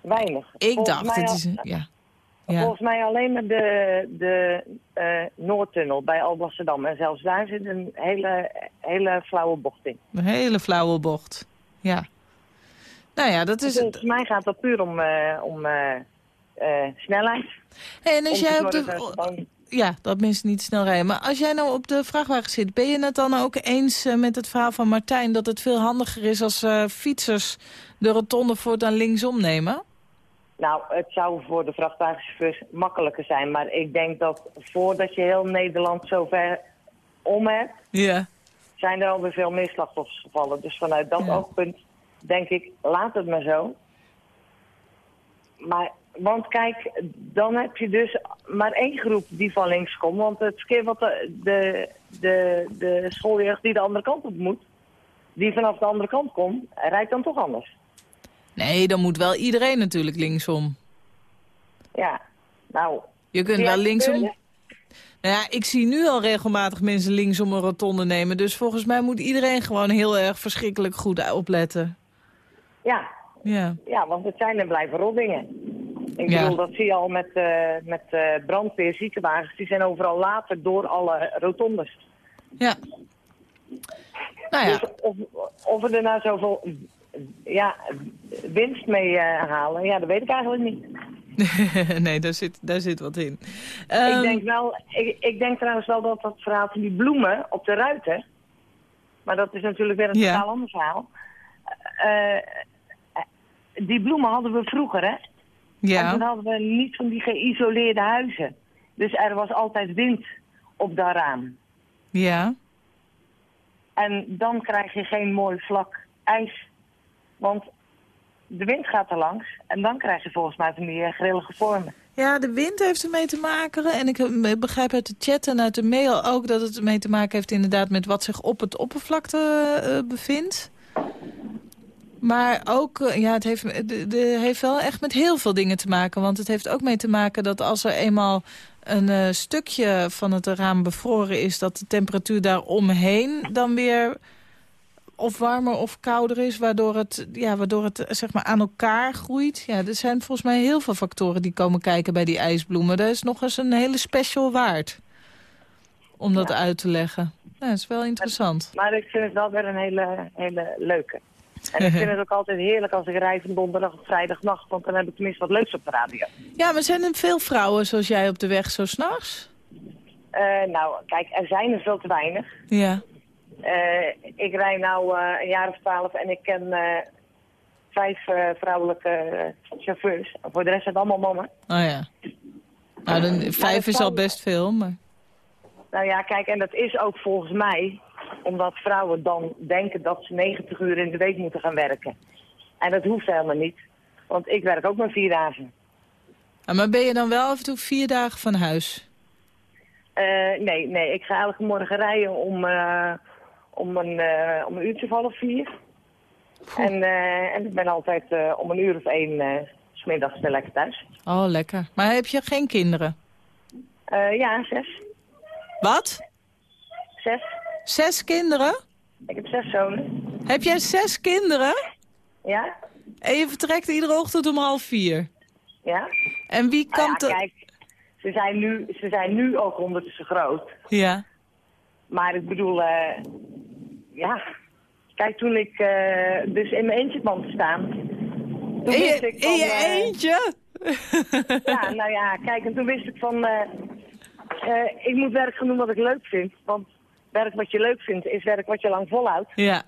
Weinig. ik Volgens dacht, het is... Ja. Ja. Volgens mij alleen maar de, de eh, Noordtunnel bij Alblasserdam. En zelfs daar zit een hele, hele flauwe bocht in. Een hele flauwe bocht. Ja. Nou ja, dat is Volgens mij gaat dat puur om, eh, om eh, snelheid. Hey, en als jij op de... Ja, dat mensen niet snel rijden. Maar als jij nou op de vrachtwagen zit, ben je het dan ook eens eh, met het verhaal van Martijn... dat het veel handiger is als eh, fietsers de rotonde voortaan linksom nemen? Nou, het zou voor de vrachtwagenchauffeurs makkelijker zijn. Maar ik denk dat voordat je heel Nederland zover om hebt... Ja. zijn er alweer veel meer slachtoffers gevallen. Dus vanuit dat Ja. oogpunt denk ik, laat het maar zo. Maar, want kijk, dan heb je dus maar één groep die van links komt. Want het verkeer wat de, de, de, de schooljeugd die de andere kant op moet... die vanaf de andere kant komt, rijdt dan toch anders. Nee, dan moet wel iedereen natuurlijk linksom. Ja, nou... Je kunt wel linksom... Nou ja, ik zie nu al regelmatig mensen linksom een rotonde nemen. Dus volgens mij moet iedereen gewoon heel erg verschrikkelijk goed opletten. Ja, Ja. ja, want het zijn en blijven rotdingen. Ik Ja. bedoel, dat zie je al met, eh, met brandweer, ziekenwagens. Die zijn overal later door alle rotondes. Ja. Nou ja, Dus of, of we er nou zoveel ja, winst mee eh, halen, ja, dat weet ik eigenlijk niet. [laughs] nee, daar zit, daar zit wat in. ik, Ehm, denk wel, ik, ik denk trouwens wel dat dat verhaal van die bloemen op de ruiten... maar dat is natuurlijk weer een Ja. totaal ander verhaal. Die bloemen hadden we vroeger, hè? En ja, toen hadden we niet van die geïsoleerde huizen. Dus er was altijd wind op dat raam. ja. En dan krijg je geen mooi vlak ijs. Want de wind gaat er langs. En dan krijg je volgens mij van die eh, grillige vormen. Ja, de wind heeft ermee te maken. En ik eh, begrijp uit de chat en uit de mail ook dat het ermee te maken heeft inderdaad met wat zich op het oppervlakte eh, bevindt. Maar ook, eh, ja, het heeft, de, de- heeft wel echt met heel veel dingen te maken. Want het heeft ook mee te maken dat als er eenmaal een eh, stukje van het raam bevroren is... dat de temperatuur daaromheen dan weer of warmer of kouder is... waardoor het, ja, waardoor het eh, zeg maar, aan elkaar groeit. Ja, er zijn volgens mij heel veel factoren die komen kijken bij die ijsbloemen. Dat is nog eens een hele special waard om dat uit te leggen. Ja, dat is wel interessant. Maar ik vind het wel weer een hele, hele leuke. En ik vind [laughs] het ook altijd heerlijk als ik rij van donderdag of vrijdagnacht. Want dan heb ik tenminste wat leuks op de radio. Ja, maar zijn er veel vrouwen zoals jij op de weg zo s'nachts? Eh, nou, kijk, er zijn er veel te weinig. Ja. Eh, ik rij nou eh, een jaar of twaalf en ik ken vijf vrouwelijke chauffeurs. Voor de rest zijn het allemaal mannen. Oh ja. Nou, dan, vijf is al best veel, maar... Nou ja, kijk, en dat is ook volgens mij omdat vrouwen dan denken dat ze 90 uur in de week moeten gaan werken. En dat hoeft helemaal niet. Want ik werk ook maar vier dagen. Ah, maar ben je dan wel af en toe vier dagen van huis? Eh, nee, nee, ik ga elke morgen rijden om, eh, om, een, eh, om een uurtje of half vier. En, en ik ben altijd om een uur of één 's smiddags lekker thuis. Oh, lekker. Maar heb je geen kinderen? Ja, zes. Wat? Zes. Zes kinderen? Ik heb zes zonen. Heb jij zes kinderen? Ja? En je vertrekt iedere ochtend om half vier? Ja? En wie Nou kan... ja, kijk, ze zijn, nu, ze zijn nu ook ondertussen groot. Ja. Maar ik bedoel, eh, ja. Kijk, toen ik eh, dus in mijn eentje kwam te staan. Toen In wist ik van, in je eh, eentje? [laughs] Ja, nou ja, kijk, en toen wist ik van... ik moet werk gaan doen wat ik leuk vind. Want werk wat je leuk vindt is werk wat je lang volhoudt. Ja.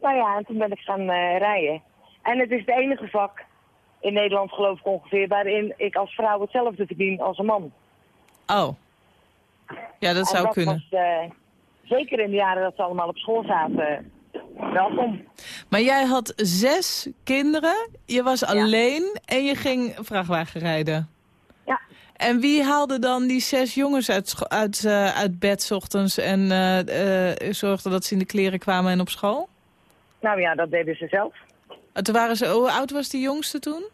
Nou ja, en toen ben ik gaan eh, rijden. En het is het enige vak in Nederland, geloof ik ongeveer, waarin ik als vrouw hetzelfde verdien als een man. Oh. Ja, dat En zou kunnen. Was, eh, zeker in de jaren dat ze allemaal op school zaten, welkom. Maar jij had zes kinderen, je was alleen en je ging vrachtwagen rijden. Ja. En wie haalde dan die zes jongens uit, uit, eh, uit bed 's ochtends en eh, eh, zorgde dat ze in de kleren kwamen en op school? Nou ja, dat deden ze zelf. En toen waren ze, hoe oud was die jongste toen?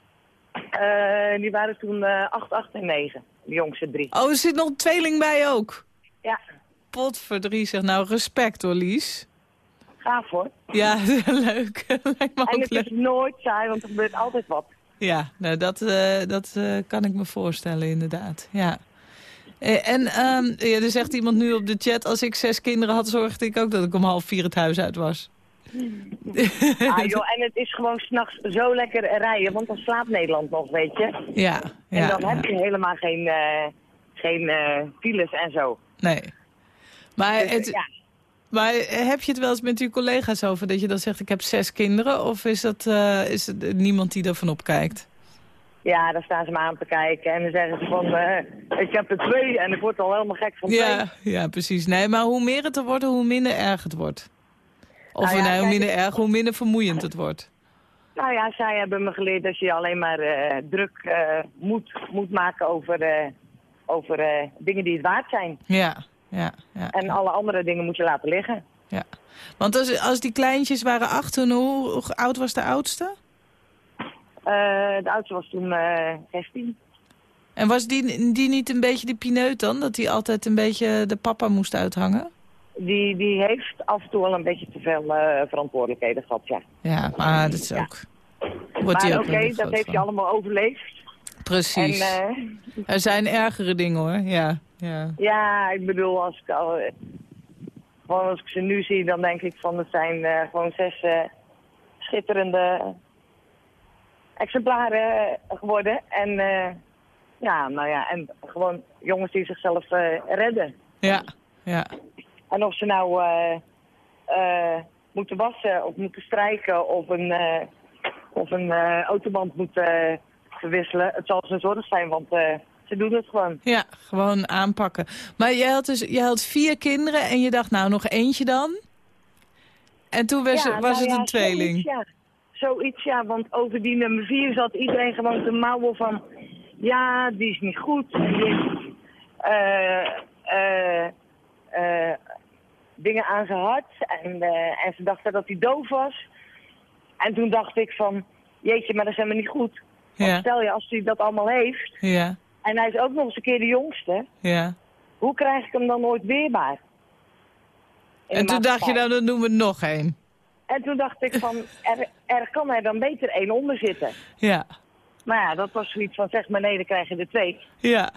Die waren toen eh 8, 8 en 9, de jongste drie. Oh, er zit nog een tweeling bij ook. Ja, Potverdrie, zeg nou respect hoor, Lies. gaaf hoor. Ja, [laughs] leuk. [laughs] Lijkt me En het leuk. is nooit saai, want er gebeurt altijd wat. Ja, nou, dat, eh, dat eh, kan ik me voorstellen inderdaad. Ja. Eh, En ehm, ja, er zegt iemand nu op de chat... als ik zes kinderen had, zorgde ik ook dat ik om half vier het huis uit was. [laughs] Ah, joh, en het is gewoon s'nachts zo lekker rijden, want dan slaapt Nederland nog, weet je. Ja, En ja, dan heb je helemaal geen, geen files en zo. nee. Maar, Dus, het, ja. Maar heb je het wel eens met uw collega's over... dat je dan zegt, ik heb zes kinderen? Of is, dat, eh, is het niemand die ervan opkijkt? ja, daar staan ze me aan te kijken en dan zeggen ze van, eh, ik heb er twee en ik word al helemaal gek van twee. Ja, ja, precies. Nee, maar hoe meer het er wordt, hoe minder erg het wordt. Of Nou ja, nee, hoe kijk, minder erg, hoe minder vermoeiend het wordt. Nou ja, zij hebben me geleerd dat je alleen maar eh, druk moet, moet maken over, over dingen die het waard zijn. Ja, ja, ja. En alle andere dingen moet je laten liggen. ja. Want als, als die kleintjes waren acht, toen, hoe, hoe oud was de oudste? Eh, de oudste was toen eh 16. En was die, die niet een beetje de pineut dan? Dat hij altijd een beetje de papa moest uithangen? Die, die heeft af en toe wel een beetje te veel eh, verantwoordelijkheden gehad, ja. Ja, maar dat is ook... Wordt maar oké, dat heeft van. hij allemaal overleefd. Precies. En eh, Er zijn ergere dingen hoor, ja. Ja. ja, ik bedoel, als ik, al, eh, gewoon als ik ze nu zie, dan denk ik van het zijn eh, gewoon zes eh, schitterende exemplaren geworden. En ja, nou ja, en gewoon jongens die zichzelf redden. Ja, ja. En of ze nou moeten wassen of moeten strijken of een, of een autoband moeten verwisselen, het zal zijn zorg zijn, want ze doen het gewoon. Ja, gewoon aanpakken. Maar jij had dus jij had vier kinderen en je dacht, nou, nog eentje dan? En toen was, Ja, was nou het ja, een tweeling. Zoiets, ja. Zoiets, ja, want over die nummer vier zat iedereen gewoon te mouwen van... Ja, die is niet goed. Die heeft eh, eh, eh, dingen aan zijn hart. En, en ze dachten dat hij doof was. En toen dacht ik van... Jeetje, maar dat is helemaal niet goed. Want Ja. stel je, als hij dat allemaal heeft... Ja, En hij is ook nog eens een keer de jongste... ja. Hoe krijg ik hem dan ooit weerbaar? In En toen dacht je, nou, dan doen we nog één. En toen dacht ik van, er, er kan er dan beter één onder zitten. Ja, Maar ja, dat was zoiets van, zeg maar nee, dan krijg je er twee. ja.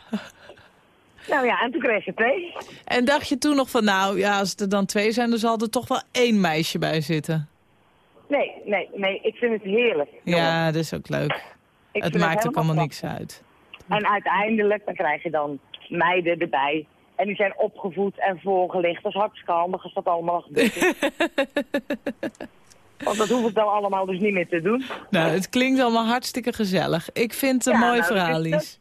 Nou ja, en toen kreeg je twee. En dacht je toen nog van, nou, ja, als er dan twee zijn, dan zal er toch wel één meisje bij zitten. Nee, nee, nee, ik vind het heerlijk. Ja, dat is ook leuk. Ik het maakt ook allemaal niks uit. En uiteindelijk, dan krijg je dan meiden erbij. En die zijn opgevoed en voorgelicht. Dat is hartstikke handig als dat allemaal gebeurt. [laughs] Want dat hoef ik dan allemaal dus niet meer te doen. Nou, het klinkt allemaal hartstikke gezellig. Ik vind het een Ja, mooi nou, verhaal, is Lies.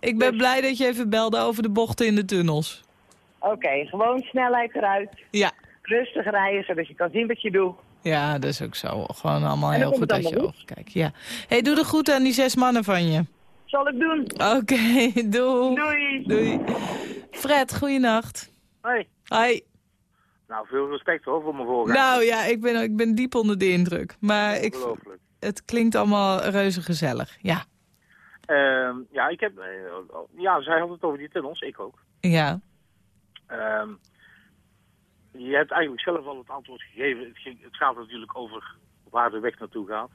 Ik ben blij dat je even belde over de bochten in de tunnels. Oké, gewoon snelheid eruit. Ja. Rustig rijden, zodat je kan zien wat je doet. Ja, dat is ook zo. Gewoon allemaal heel goed uit je kijken. Ja. hey, doe de goed aan die zes mannen van je. Zal ik doen. Oké, [laughs] doei. Doei. Doei. Fred, goeienacht. Hoi. Hoi. Nou, veel respect hoor voor mijn voorganger. Nou ja, ik ben, ik ben diep onder de indruk. Maar ik, het klinkt allemaal reuze gezellig. Ja. Ehm, ja, ik heb, eh, ja, zij had het over die tunnels, ik ook. Ja. Ehm, je hebt eigenlijk zelf al het antwoord gegeven. Het, ging- het gaat natuurlijk over waar de weg naartoe gaat,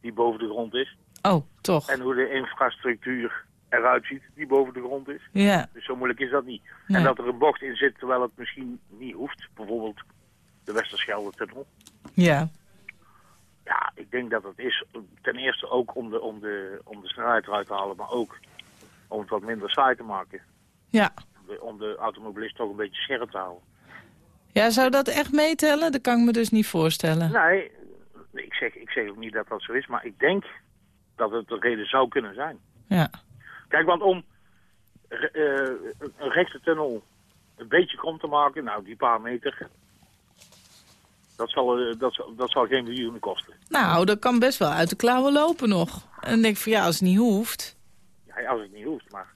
die boven de grond is. Oh, toch. En hoe de infrastructuur eruit ziet, die boven de grond is. Ja. Dus zo moeilijk is dat niet. Nee. En dat er een bocht in zit terwijl het misschien niet hoeft. Bijvoorbeeld de Westerschelde-tunnel. Ja. Ja, ik denk dat het is ten eerste ook om de, om, de, om de snelheid eruit te halen, maar ook om het wat minder saai te maken. Ja. Om de, om de automobilist toch een beetje scherp te houden. Ja, zou dat echt meetellen? Dat kan ik me dus niet voorstellen. Nee, ik zeg, ik zeg ook niet dat dat zo is, maar ik denk dat het de reden zou kunnen zijn. Ja. Kijk, want om eh, een- een rechte tunnel een beetje krom te maken, nou die paar meter, dat zal, eh, dat, zal- dat zal geen miljoenen kosten. Nou, dat kan best wel uit de klauwen lopen nog. En dan denk ik van ja, als het niet hoeft. Ja, als het niet hoeft, maar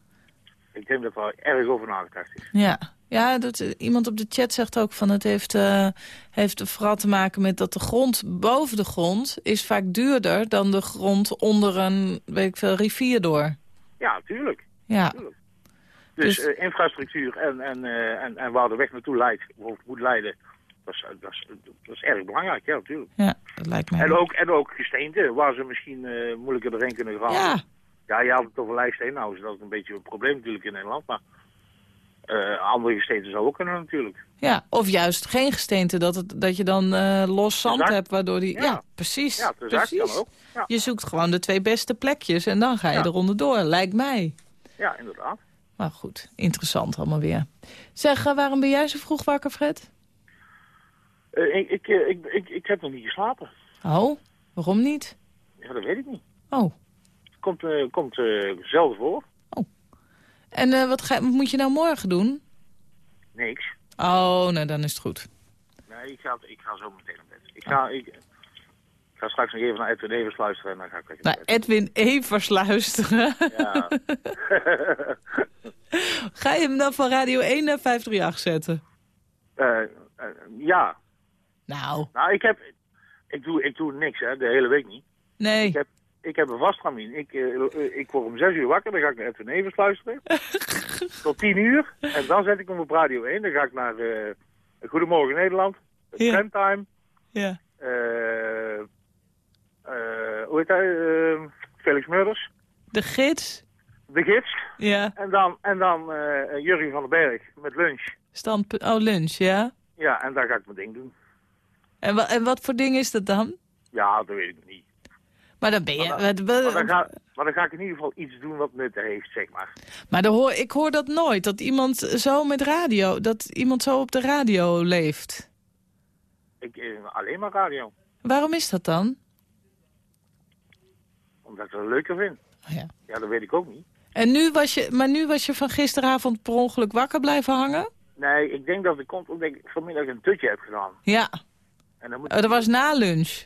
ik denk dat er erg over nagedacht is. Ja, ja dat, eh, iemand op de chat zegt ook van het heeft, eh, heeft vooral te maken met dat de grond boven de grond is vaak duurder dan de grond onder een weet ik veel, rivier door. Ja, tuurlijk. Ja, Dus, Dus- eh, infrastructuur en, en, en, en waar de weg naartoe leidt, of moet leiden, dat is, dat, is, dat is erg belangrijk, ja, natuurlijk. ja dat lijkt mij. En ook, en ook gesteente, waar ze misschien moeilijker doorheen kunnen gaan. Ja. Ja, je had het over lijsteen, nou is dat een beetje een probleem natuurlijk in Nederland, maar andere gesteenten zou ook kunnen natuurlijk. Ja, of juist geen gesteente, dat, het, dat je dan eh, los zand hebt, waardoor die... Ja, precies. Ja, de zak precies. kan ook. Ja. Je zoekt gewoon de twee beste plekjes en dan ga je Ja. eronder door, lijkt mij. Ja, inderdaad. Maar goed, interessant allemaal weer. Zeg, eh, waarom ben jij zo vroeg wakker, Fred? Eh, ik, ik, eh, ik, ik, ik heb nog niet geslapen. Oh, waarom niet? Ja, dat weet ik niet. Oh, Komt, eh, komt eh, zelden voor. En eh, wat, ga, wat moet je nou morgen doen? Niks. Oh, nou dan is het goed. Nee, ik ga, ik ga zo meteen naar bed. Ik ga, ik, ik ga straks nog even naar Edwin Evers luisteren en dan ga ik lekker Naar bed. Edwin Evers luisteren. Ja. [laughs] Ga je hem dan van Radio 1 naar 538 zetten? Eh, eh, ja. Nou. Nou, ik heb... Ik doe, ik doe niks, hè, de hele week niet. Nee. Ik heb, ik heb een vastramien. Ik, eh, ik word om zes uur wakker, dan ga ik naar Edwin Evers luisteren. [laughs] Tot tien uur. En dan zet ik hem op Radio 1. Dan ga ik naar eh, Goedemorgen Nederland. Ja. Trendtime. Ja. hoe heet hij? Felix Murders. De gids? De gids. Ja. En dan, en dan Jurgen van den Berg met lunch. Standpunt, oh, lunch, ja. Ja, en daar ga ik mijn ding doen. En, en wat voor ding is dat dan? Ja, dat weet ik niet. Maar dan ben je... Maar dan, wat- maar, dan ga, maar dan ga ik in ieder geval iets doen wat nut heeft, zeg maar. Maar dan hoor, ik hoor dat nooit, dat iemand zo met radio, dat iemand zo op de radio leeft. Ik, eh, alleen maar radio. Waarom is dat dan? Omdat ik het leuker vind. Ja. Ja, dat weet ik ook niet. En nu was je, maar nu was je van gisteravond per ongeluk wakker blijven hangen? Nee, ik denk dat het komt omdat ik vanmiddag een dutje heb gedaan. Ja, En dan moet oh, dat was na lunch.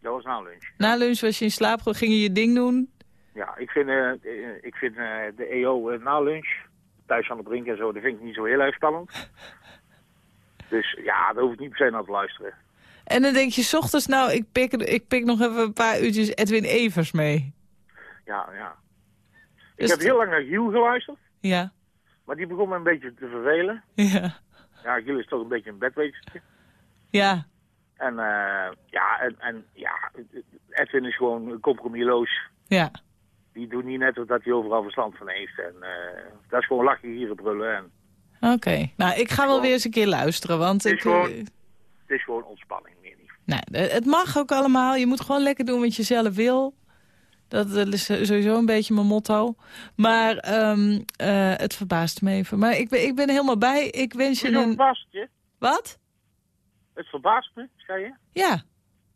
Dat was na lunch. Na lunch was je in slaap, ging je je ding doen. Ja, ik vind, eh, eh, ik vind eh, de EO na lunch, thuis aan de brink en zo, dat vind ik niet zo heel erg spannend. [laughs] Dus ja, daar hoef ik niet per se naar te luisteren. En dan denk je, 's ochtends, nou, ik pik, ik pik nog even een paar uurtjes Edwin Evers mee. Ja, ja. Ik Dus heb het- heel lang naar Giel geluisterd, Ja, maar die begon me een beetje te vervelen. [laughs] ja, Ja, Giel is toch een beetje een bedwetertje. ja. En eh, ja, en, en ja, Edwin is gewoon compromisloos. Ja, Die doet niet net dat hij overal verstand van heeft. En eh, dat is gewoon lachen, hier brullen. En oké. Nou, ik ga wel weer eens een keer luisteren, want Het is ik... gewoon- eh, het is gewoon ontspanning, meer niet. Nou, het mag ook allemaal. Je moet gewoon lekker doen wat je zelf wil. Dat is sowieso een beetje mijn motto. Maar ehm, eh, het verbaast me even. Maar ik ben, ik ben helemaal bij. Ik wens je een... Wat? Het verbaast me, zei je? Ja.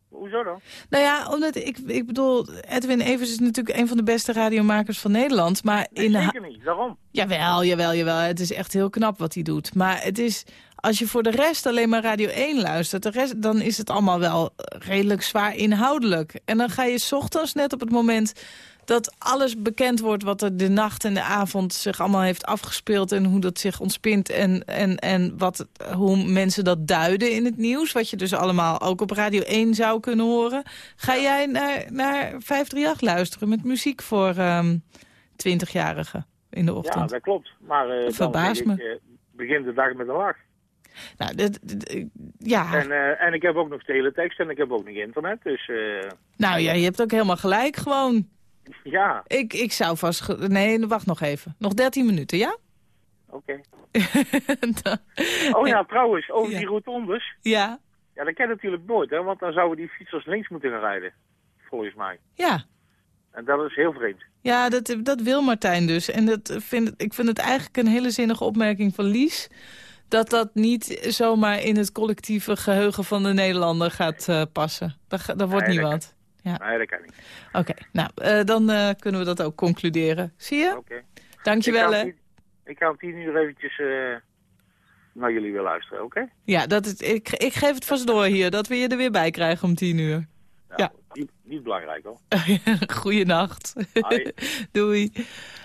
Hoezo dan? Nou ja, omdat ik, ik bedoel, Edwin Evers is natuurlijk een van de beste radiomakers van Nederland. Maar in zeker niet. Waarom? Jawel, jawel, jawel. Het is echt heel knap wat hij doet. Maar het is, als je voor de rest alleen maar Radio 1 luistert... De rest, dan is het allemaal wel redelijk zwaar inhoudelijk. En dan ga je 's ochtends net op het moment dat alles bekend wordt... wat er de nacht en de avond zich allemaal heeft afgespeeld... en hoe dat zich ontspint en, en, en wat, hoe mensen dat duiden in het nieuws... wat je dus allemaal ook op Radio 1 zou kunnen horen... ga jij naar, naar 538 luisteren met muziek voor ehm 20-jarigen in de Ja, ochtend. dat klopt. Maar eh, dan verbaast zeg ik, me. eh, begin de dag met een lach. Nou, dit- dit- ja. En, eh, en ik heb ook nog teletext en ik heb ook nog internet. Dus eh, nou ja, je hebt ook helemaal gelijk gewoon. Ja, Ik, ik zou vast... Nee, wacht nog even. Nog 13 minuten, ja? oké. [laughs] Oh ja, trouwens, over Ja. die rotondes. ja, Ja, dat kan natuurlijk nooit, hè. Want dan zouden die fietsers links moeten gaan rijden. Volgens mij. ja. En dat is heel vreemd. Ja, dat, dat wil Martijn dus. En dat vind, ik vind het eigenlijk een hele zinnige opmerking van Lies... dat dat niet zomaar in het collectieve geheugen van de Nederlander gaat eh, passen. Dat, dat wordt Nee, niet dat wat. Ja. Nee, dat kan niet. Oké, nou, eh, dan eh, kunnen we dat ook concluderen. Zie je? Oké. Dankjewel, ik ga hè. om tien- Ik ga om tien uur eventjes eh, naar jullie weer luisteren, oké? Ja, dat is, ik, ik geef het vast door hier, dat we je er weer bij krijgen om tien uur. Ja. Niet, niet belangrijk, hoor. [laughs] Goeienacht. Hoi. [laughs] Doei.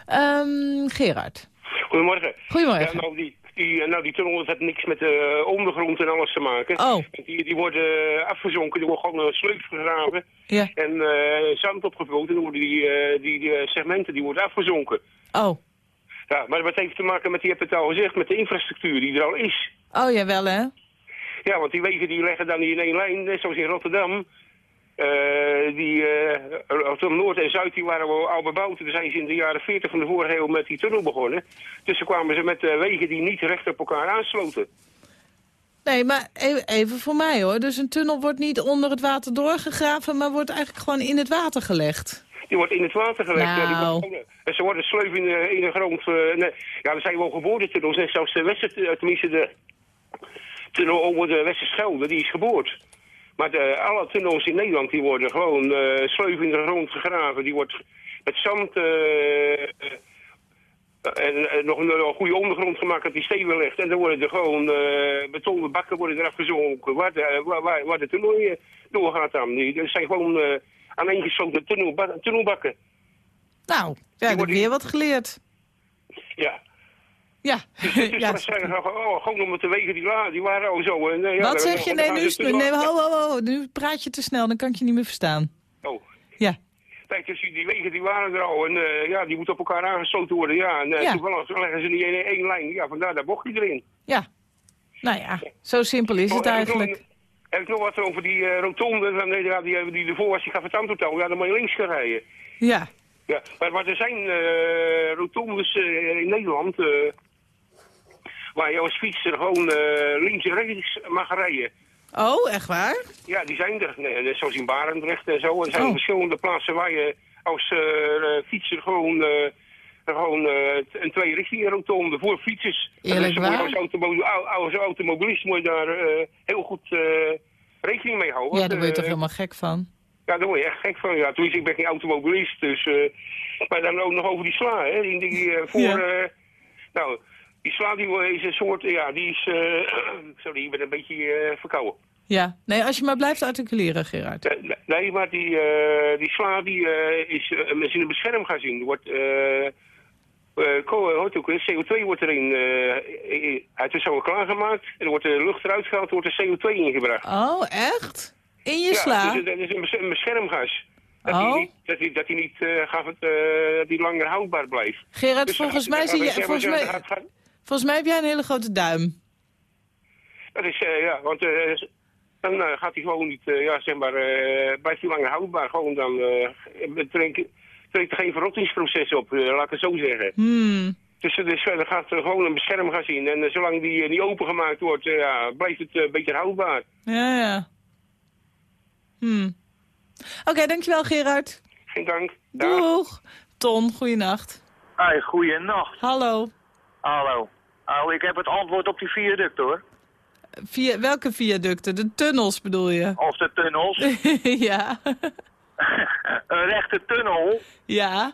Ehm, Gerard. Goedemorgen. Goedemorgen. Ja, nou, die, die, nou, die tunnel heeft niks met de ondergrond en alles te maken. Oh. Die, die worden eh, afgezonken, er wordt gewoon een sleuf gegraven Ja. en eh, zand opgevuld en dan worden die, eh, die eh, segmenten die worden afgezonken. Oh. Ja, maar wat heeft te maken met, je hebt het al gezegd, met de infrastructuur die er al is. Oh, jawel, hè? Ja, want die wegen die leggen dan in één lijn, net zoals in Rotterdam. Eh, die Rotterdam Noord en Zuid die waren wel al bebouwd. Toen zijn ze in de jaren 40 van de vorige eeuw met die tunnel begonnen. Dus toen kwamen ze met eh, wegen die niet recht op elkaar aansloten. Nee, maar even, even voor mij, hoor. Dus een tunnel wordt niet onder het water doorgegraven... maar wordt eigenlijk gewoon in het water gelegd. Die wordt in het water gelegd. Ja, Nou. en ze worden sleuf in de, in de grond. nee. Ja, er zijn wel geboortetunnels. Net zoals de Wester, eh, tenminste de tunnel over de Westerschelde, die is geboord. Maar de, alle tunnels in Nederland die worden gewoon eh sleuf in de grond gegraven. Die wordt met zand eh, eh, en nog een, een goede ondergrond gemaakt dat die stevig ligt. En dan worden er gewoon eh betonnen bakken worden eraf gezonken waar de, waar, waar, de tunnel doorgaat dan. Die, dat zijn gewoon eh aaneengesloten tunnelba tunnelbakken. Nou, ja, ik heb weer wat geleerd. Ja. Ja. Dus het [laughs] Ja. oh, gewoon omdat de wegen die, la- die waren al zo. En, ja, wat dan- zeg je? dan Nee, nu, tunnel- nee, ho, ho, ho, nu praat je te snel. Dan kan ik je niet meer verstaan. Oh. Ja. Kijk, dus die wegen die waren er al en eh, ja, die moeten op elkaar aangesloten worden. Ja, en eh, Ja. toevallig leggen ze niet in één lijn. Ja, vandaar dat bochtje erin. Ja. Nou ja, zo simpel is Oh, het eigenlijk. heb ik nog wat over die eh, rotonde, nee, ja, die, die ervoor was die Gavetantotaal. Ja, dan moet je links gaan rijden. Ja. Ja, maar, maar er zijn rotondes in Nederland... waar je als fietser gewoon eh, links en rechts mag rijden. Oh, echt waar? Ja, die zijn er. Nee, zoals in Barendrecht en zo. Er zijn Oh. verschillende plaatsen waar je als eh, eh, fietser gewoon, gewoon eh, een twee richtingen rotonde voor fietsers. Eerlijk Dus waar? Als, automo als automobilist moet je daar heel goed rekening mee houden. Ja, daar word je toch helemaal gek van? Ja, daar word je echt gek van. Ja, tenminste, ik ben geen automobilist, dus... maar dan ook nog over die sla, hè. Die, die voor... Ja. nou, die sla die is een soort... Ja, die is... eh, [clears throat] sorry, ik ben een beetje eh, verkouden. Ja. Nee, als je maar blijft articuleren, Gerard. Nee, Nee, maar die, eh, die sla die, eh, is, uh, is in een. Er wordt, eh eh, ko- hoort ook, weer, CO2 wordt erin eh, uit de zomer klaargemaakt. En er wordt de lucht eruit gehaald, wordt er CO2 ingebracht. Oh, echt? In je ja, sla? dus dat is een, bes- een beschermgas. Dat Oh. die niet, dat die, dat die niet eh, gaat, eh, die langer houdbaar blijft. Gerard, Dus volgens mij zie je... Volgens mij, gaat- volgens mij heb jij een hele grote duim. Dat is, eh, ja, want eh, dan eh, gaat hij gewoon niet, eh, ja, zeg maar, eh, blijft hij langer houdbaar. Gewoon dan eh treedt er geen verrottingsproces op, laat ik het zo zeggen. Hmm. Dus, dus er gaat er gewoon een beschermgas in. En zolang die niet opengemaakt wordt, ja, blijft het een beetje houdbaar. Ja, ja. Hmm. Oké, dankjewel Gerard. Geen dank. Dag. Doeg. Ton, goeienacht. Hey, goeienacht. Hallo. Hallo. Oh, ik heb het antwoord op die viaduct hoor. Via, welke viaducten? De tunnels bedoel je? Of de tunnels. [laughs] ja. [laughs] een rechte tunnel Ja.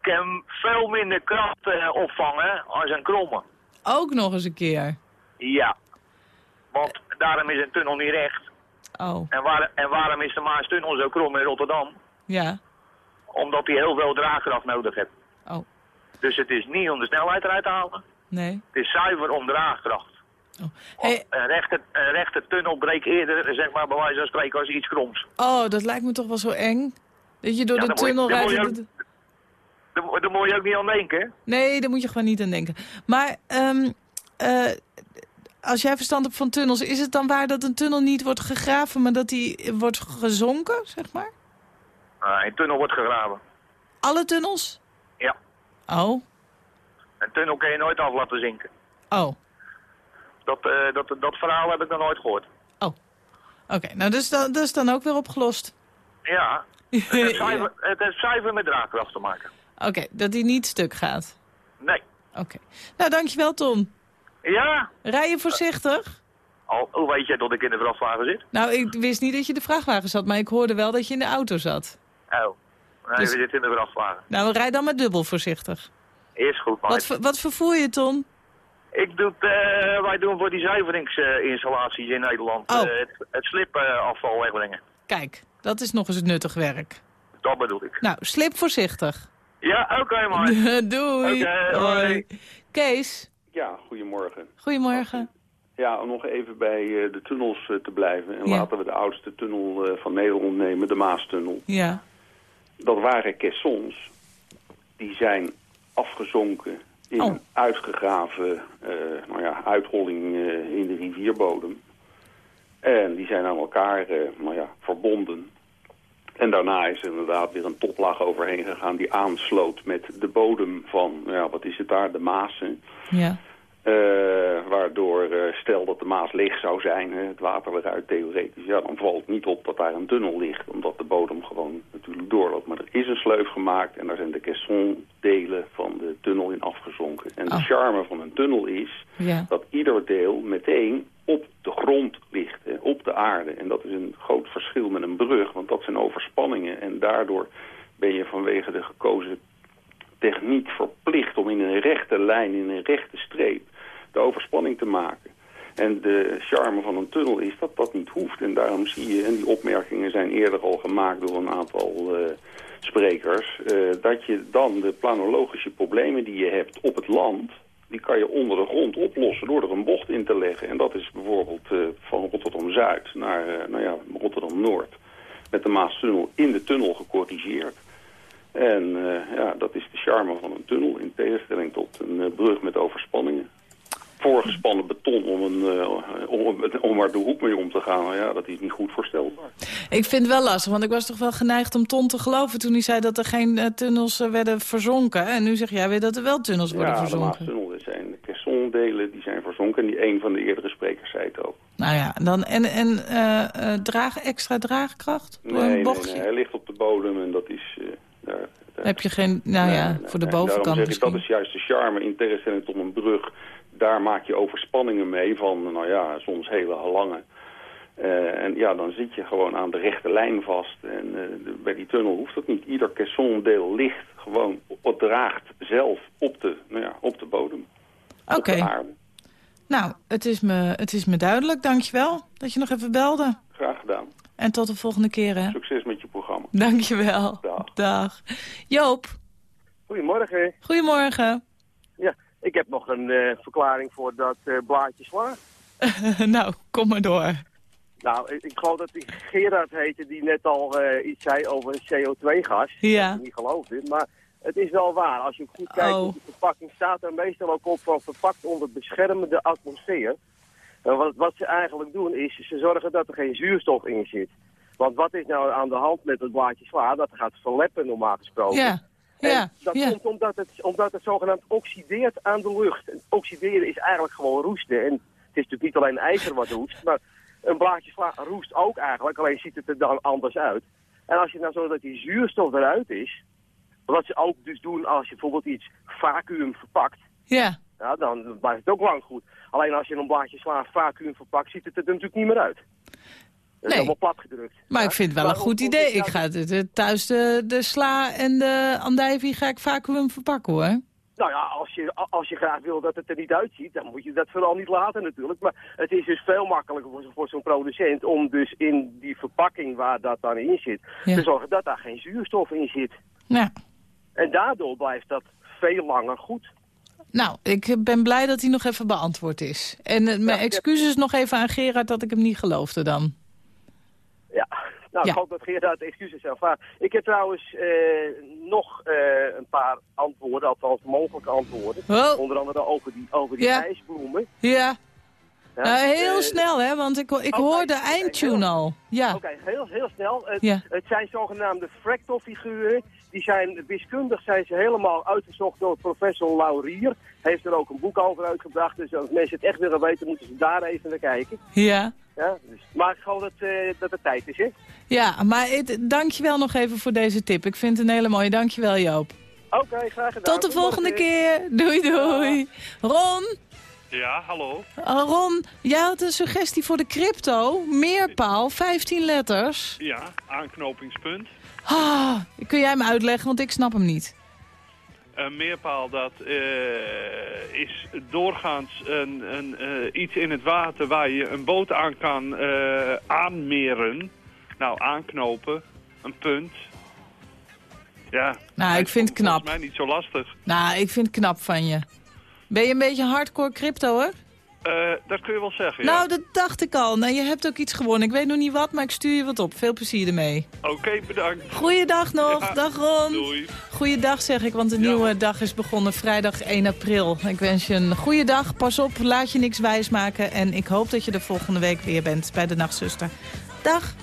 kan veel minder kracht eh, opvangen als een kromme. Ook nog eens een keer. Ja. Want daarom is een tunnel niet recht. Oh, En, waar, en waarom is de Maastunnel zo krom in Rotterdam? ja. Omdat hij heel veel draagkracht nodig heeft. Oh. Dus het is niet om de snelheid eruit te halen. Nee. Het is zuiver om draagkracht. Hey, Een rechte, een rechte tunnel breekt eerder, zeg maar, bij wijze van spreken, als iets kroms. oh, dat lijkt me toch wel zo eng. Dat je door Ja, de tunnel rijdt. moet Daar, moet je ook niet aan denken. hè? Nee, daar moet je gewoon niet aan denken. Maar ehm, eh, als jij verstand hebt van tunnels, is het dan waar dat een tunnel niet wordt gegraven, maar dat die wordt gezonken, zeg maar? Ah, een tunnel wordt gegraven. Alle tunnels? Ja. Oh, Een tunnel kun je nooit af laten zinken. oh. Dat, eh, dat, dat verhaal heb ik nog nooit gehoord. Oké, nou dus dan, dus dan ook weer opgelost. Ja. [laughs] Het heeft zuiver, het heeft zuiver met draagkracht te maken. Oké, dat die niet stuk gaat. Nee. Oké. Nou, dankjewel Tom. Ja? Rij je voorzichtig? Al, hoe weet je dat ik in de vrachtwagen zit? Nou, ik wist niet dat je in de vrachtwagen zat, maar ik hoorde wel dat je in de auto zat. Oh. Nee, Dus- we zitten in de vrachtwagen. Nou, rij dan maar dubbel voorzichtig. Is goed, maar Wat, ver- wat vervoer je, Ton? Ik doe, het, eh, wij doen voor die zuiveringsinstallaties in Nederland Oh. eh, het, het slipafval wegbrengen. Kijk, dat is nog eens het nuttig werk. Dat bedoel ik. Nou, slip voorzichtig. Ja, oké man. [laughs] Doei. Oké, hoi. Kees, Ja, goedemorgen. goedemorgen. Ja, om nog even bij eh, de tunnels te blijven. En Ja. laten we de oudste tunnel eh, van Nederland nemen, de Maastunnel. Ja. Dat waren caissons. Die zijn afgezonken in Oh. uitgegraven eh, nou ja, uitholling eh, in de rivierbodem. En die zijn aan elkaar eh, nou ja, verbonden. En daarna is er inderdaad weer een toplaag overheen gegaan die aansloot met de bodem van, nou ja, wat is het daar, de Maas. hè. Ja. Eh, waardoor, eh, stel dat de Maas leeg zou zijn, het water eruit theoretisch, ja, dan valt niet op dat daar een tunnel ligt, omdat de bodem gewoon natuurlijk doorloopt. Maar er is een sleuf gemaakt en daar zijn de caissondelen van de tunnel in afgezonken. En de Oh. charme van een tunnel is Ja. dat ieder deel meteen op de grond ligt, hè, op de aarde. En dat is een groot verschil met een brug, want dat zijn overspanningen. En daardoor ben je vanwege de gekozen techniek verplicht om in een rechte lijn, in een rechte streep, de overspanning te maken. En de charme van een tunnel is dat dat niet hoeft. En daarom zie je, en die opmerkingen zijn eerder al gemaakt door een aantal eh, sprekers, eh, dat je dan de planologische problemen die je hebt op het land, die kan je onder de grond oplossen door er een bocht in te leggen. En dat is bijvoorbeeld eh, van Rotterdam-Zuid naar nou ja, Rotterdam-Noord met de Maastunnel in de tunnel gecorrigeerd. En ja, dat is de charme van een tunnel in tegenstelling tot een brug met overspanningen. Voorgespannen beton om, een, eh, om, om er de hoek mee om te gaan. Nou ja, dat is niet goed voorstelbaar. Ik vind het wel lastig, want ik was toch wel geneigd om Ton te geloven... toen hij zei dat er geen eh, tunnels eh, werden verzonken. En nu zeg jij weer dat er wel tunnels worden ja, de verzonken. Maastunnel dat zijn de die zijn verzonken. En die een van de eerdere sprekers zei het ook. Nou ja, dan, en, en draag, extra draagkracht? Door Nee, een nee, bochtje? nee, hij ligt op de bodem en dat is... daar, Heb je geen, nou ja, voor de bovenkant zeg ik, dat is juist de charme in tegenstelling tot een brug. Daar maak je overspanningen mee van, nou ja, soms hele lange. Eh, en ja, dan zit je gewoon aan de rechte lijn vast. En eh, de- bij die tunnel hoeft dat niet. Ieder caissondeel ligt gewoon, het draagt zelf op de, nou ja, op de bodem. Op Oké. Nou, het is, me, het is me duidelijk. Dankjewel dat je nog even belde. Graag gedaan. En tot de volgende keer, hè. Succes met je programma. Dankjewel. Dag. Dag. Joop, Goedemorgen. goedemorgen. Ja, ik heb nog een eh, verklaring voor dat eh, blaadje sla. [laughs] nou, kom maar door. Nou, ik, ik geloof dat die Gerard heette die net al eh, iets zei over een CO2-gas. Ja. Dat ik niet geloofde, maar het is wel waar. Als je goed kijkt Oh. op de verpakking staat er meestal ook op van verpakt onder beschermende atmosfeer. En wat, wat ze eigenlijk doen is, ze zorgen dat er geen zuurstof in zit. Want wat is nou aan de hand met het blaadje sla? Dat gaat verleppen normaal gesproken. Ja, En ja, dat ja. komt omdat het, omdat het zogenaamd oxideert aan de lucht. En oxideren is eigenlijk gewoon roesten. En het is natuurlijk niet alleen ijzer wat roest, maar een blaadje sla roest ook eigenlijk. Alleen ziet het er dan anders uit. En als je nou zo dat die zuurstof eruit is, wat ze ook dus doen als je bijvoorbeeld iets vacuüm verpakt, Ja, ja, dan blijft het ook lang goed. Alleen als je een blaadje sla vacuüm verpakt, ziet het er natuurlijk niet meer uit. Dat is Nee. allemaal plat gedrukt. maar ik vind het wel een goed idee. is nou Ik ga de- de- thuis de, de sla en de andijvie ga ik vacuüm verpakken, hoor. Nou ja, als je, als je graag wil dat het er niet uitziet, dan moet je dat vooral niet laten natuurlijk. Maar het is dus veel makkelijker voor, voor zo'n producent om dus in die verpakking waar dat dan in zit, Ja. te zorgen dat daar geen zuurstof in zit. Ja. En daardoor blijft dat veel langer goed. Nou, ik ben blij dat hij nog even beantwoord is. En eh, mijn excuses nog even aan Gerard dat ik hem niet geloofde dan. Ja, nou, Ja. ik hoop dat Gerard excuses aanvaardt. Ik heb trouwens eh, nog eh, een paar antwoorden, althans mogelijke antwoorden. Oh. Onder andere over die, over die Ja. ijsbloemen. Ja. Ja, Nou, heel eh, snel, hè, want ik, ik oké, hoor de eindtune al. Ja. Oké, heel, heel snel. Het, Ja. het zijn zogenaamde fractalfiguren. Die zijn wiskundig zijn ze helemaal uitgezocht door professor Laurier. Heeft er ook een boek over uitgebracht. Dus als mensen het echt willen weten, moeten ze daar even naar kijken. Ja. Ja, dus, maar gewoon dat, eh, dat het tijd is, hè? Ja, maar het, dankjewel nog even voor deze tip. Ik vind het een hele mooie. Dankjewel, Joop. Oké, graag gedaan. Tot de volgende keer. Doei, doei. Ron, Ja, hallo. uh, Ron, jij had een suggestie voor de crypto. Meerpaal, 15 letters. Ja, aanknopingspunt. Ah, kun jij hem uitleggen, want ik snap hem niet. Een meerpaal dat eh, is doorgaans een, een, eh, iets in het water waar je een boot aan kan eh, aanmeren. Nou, aanknopen. Een punt. Ja. Nou, ik vind het knap. Volgens mij niet zo lastig. Nou, ik vind het knap van je. Ben je een beetje hardcore crypto, hoor? Eh, dat kun je wel zeggen, ja. Nou, dat dacht ik al. Nou, je hebt ook iets gewonnen. Ik weet nog niet wat, maar ik stuur je wat op. Veel plezier ermee. Oké, bedankt. Goeiedag nog. Ja, Dag Ron. Doei. Goeiedag zeg ik, want de nieuwe dag is begonnen vrijdag 1 april. Ik wens je een goede dag. Pas op, laat je niks wijsmaken. En ik hoop dat je er volgende week weer bent bij de Nachtzuster. Dag.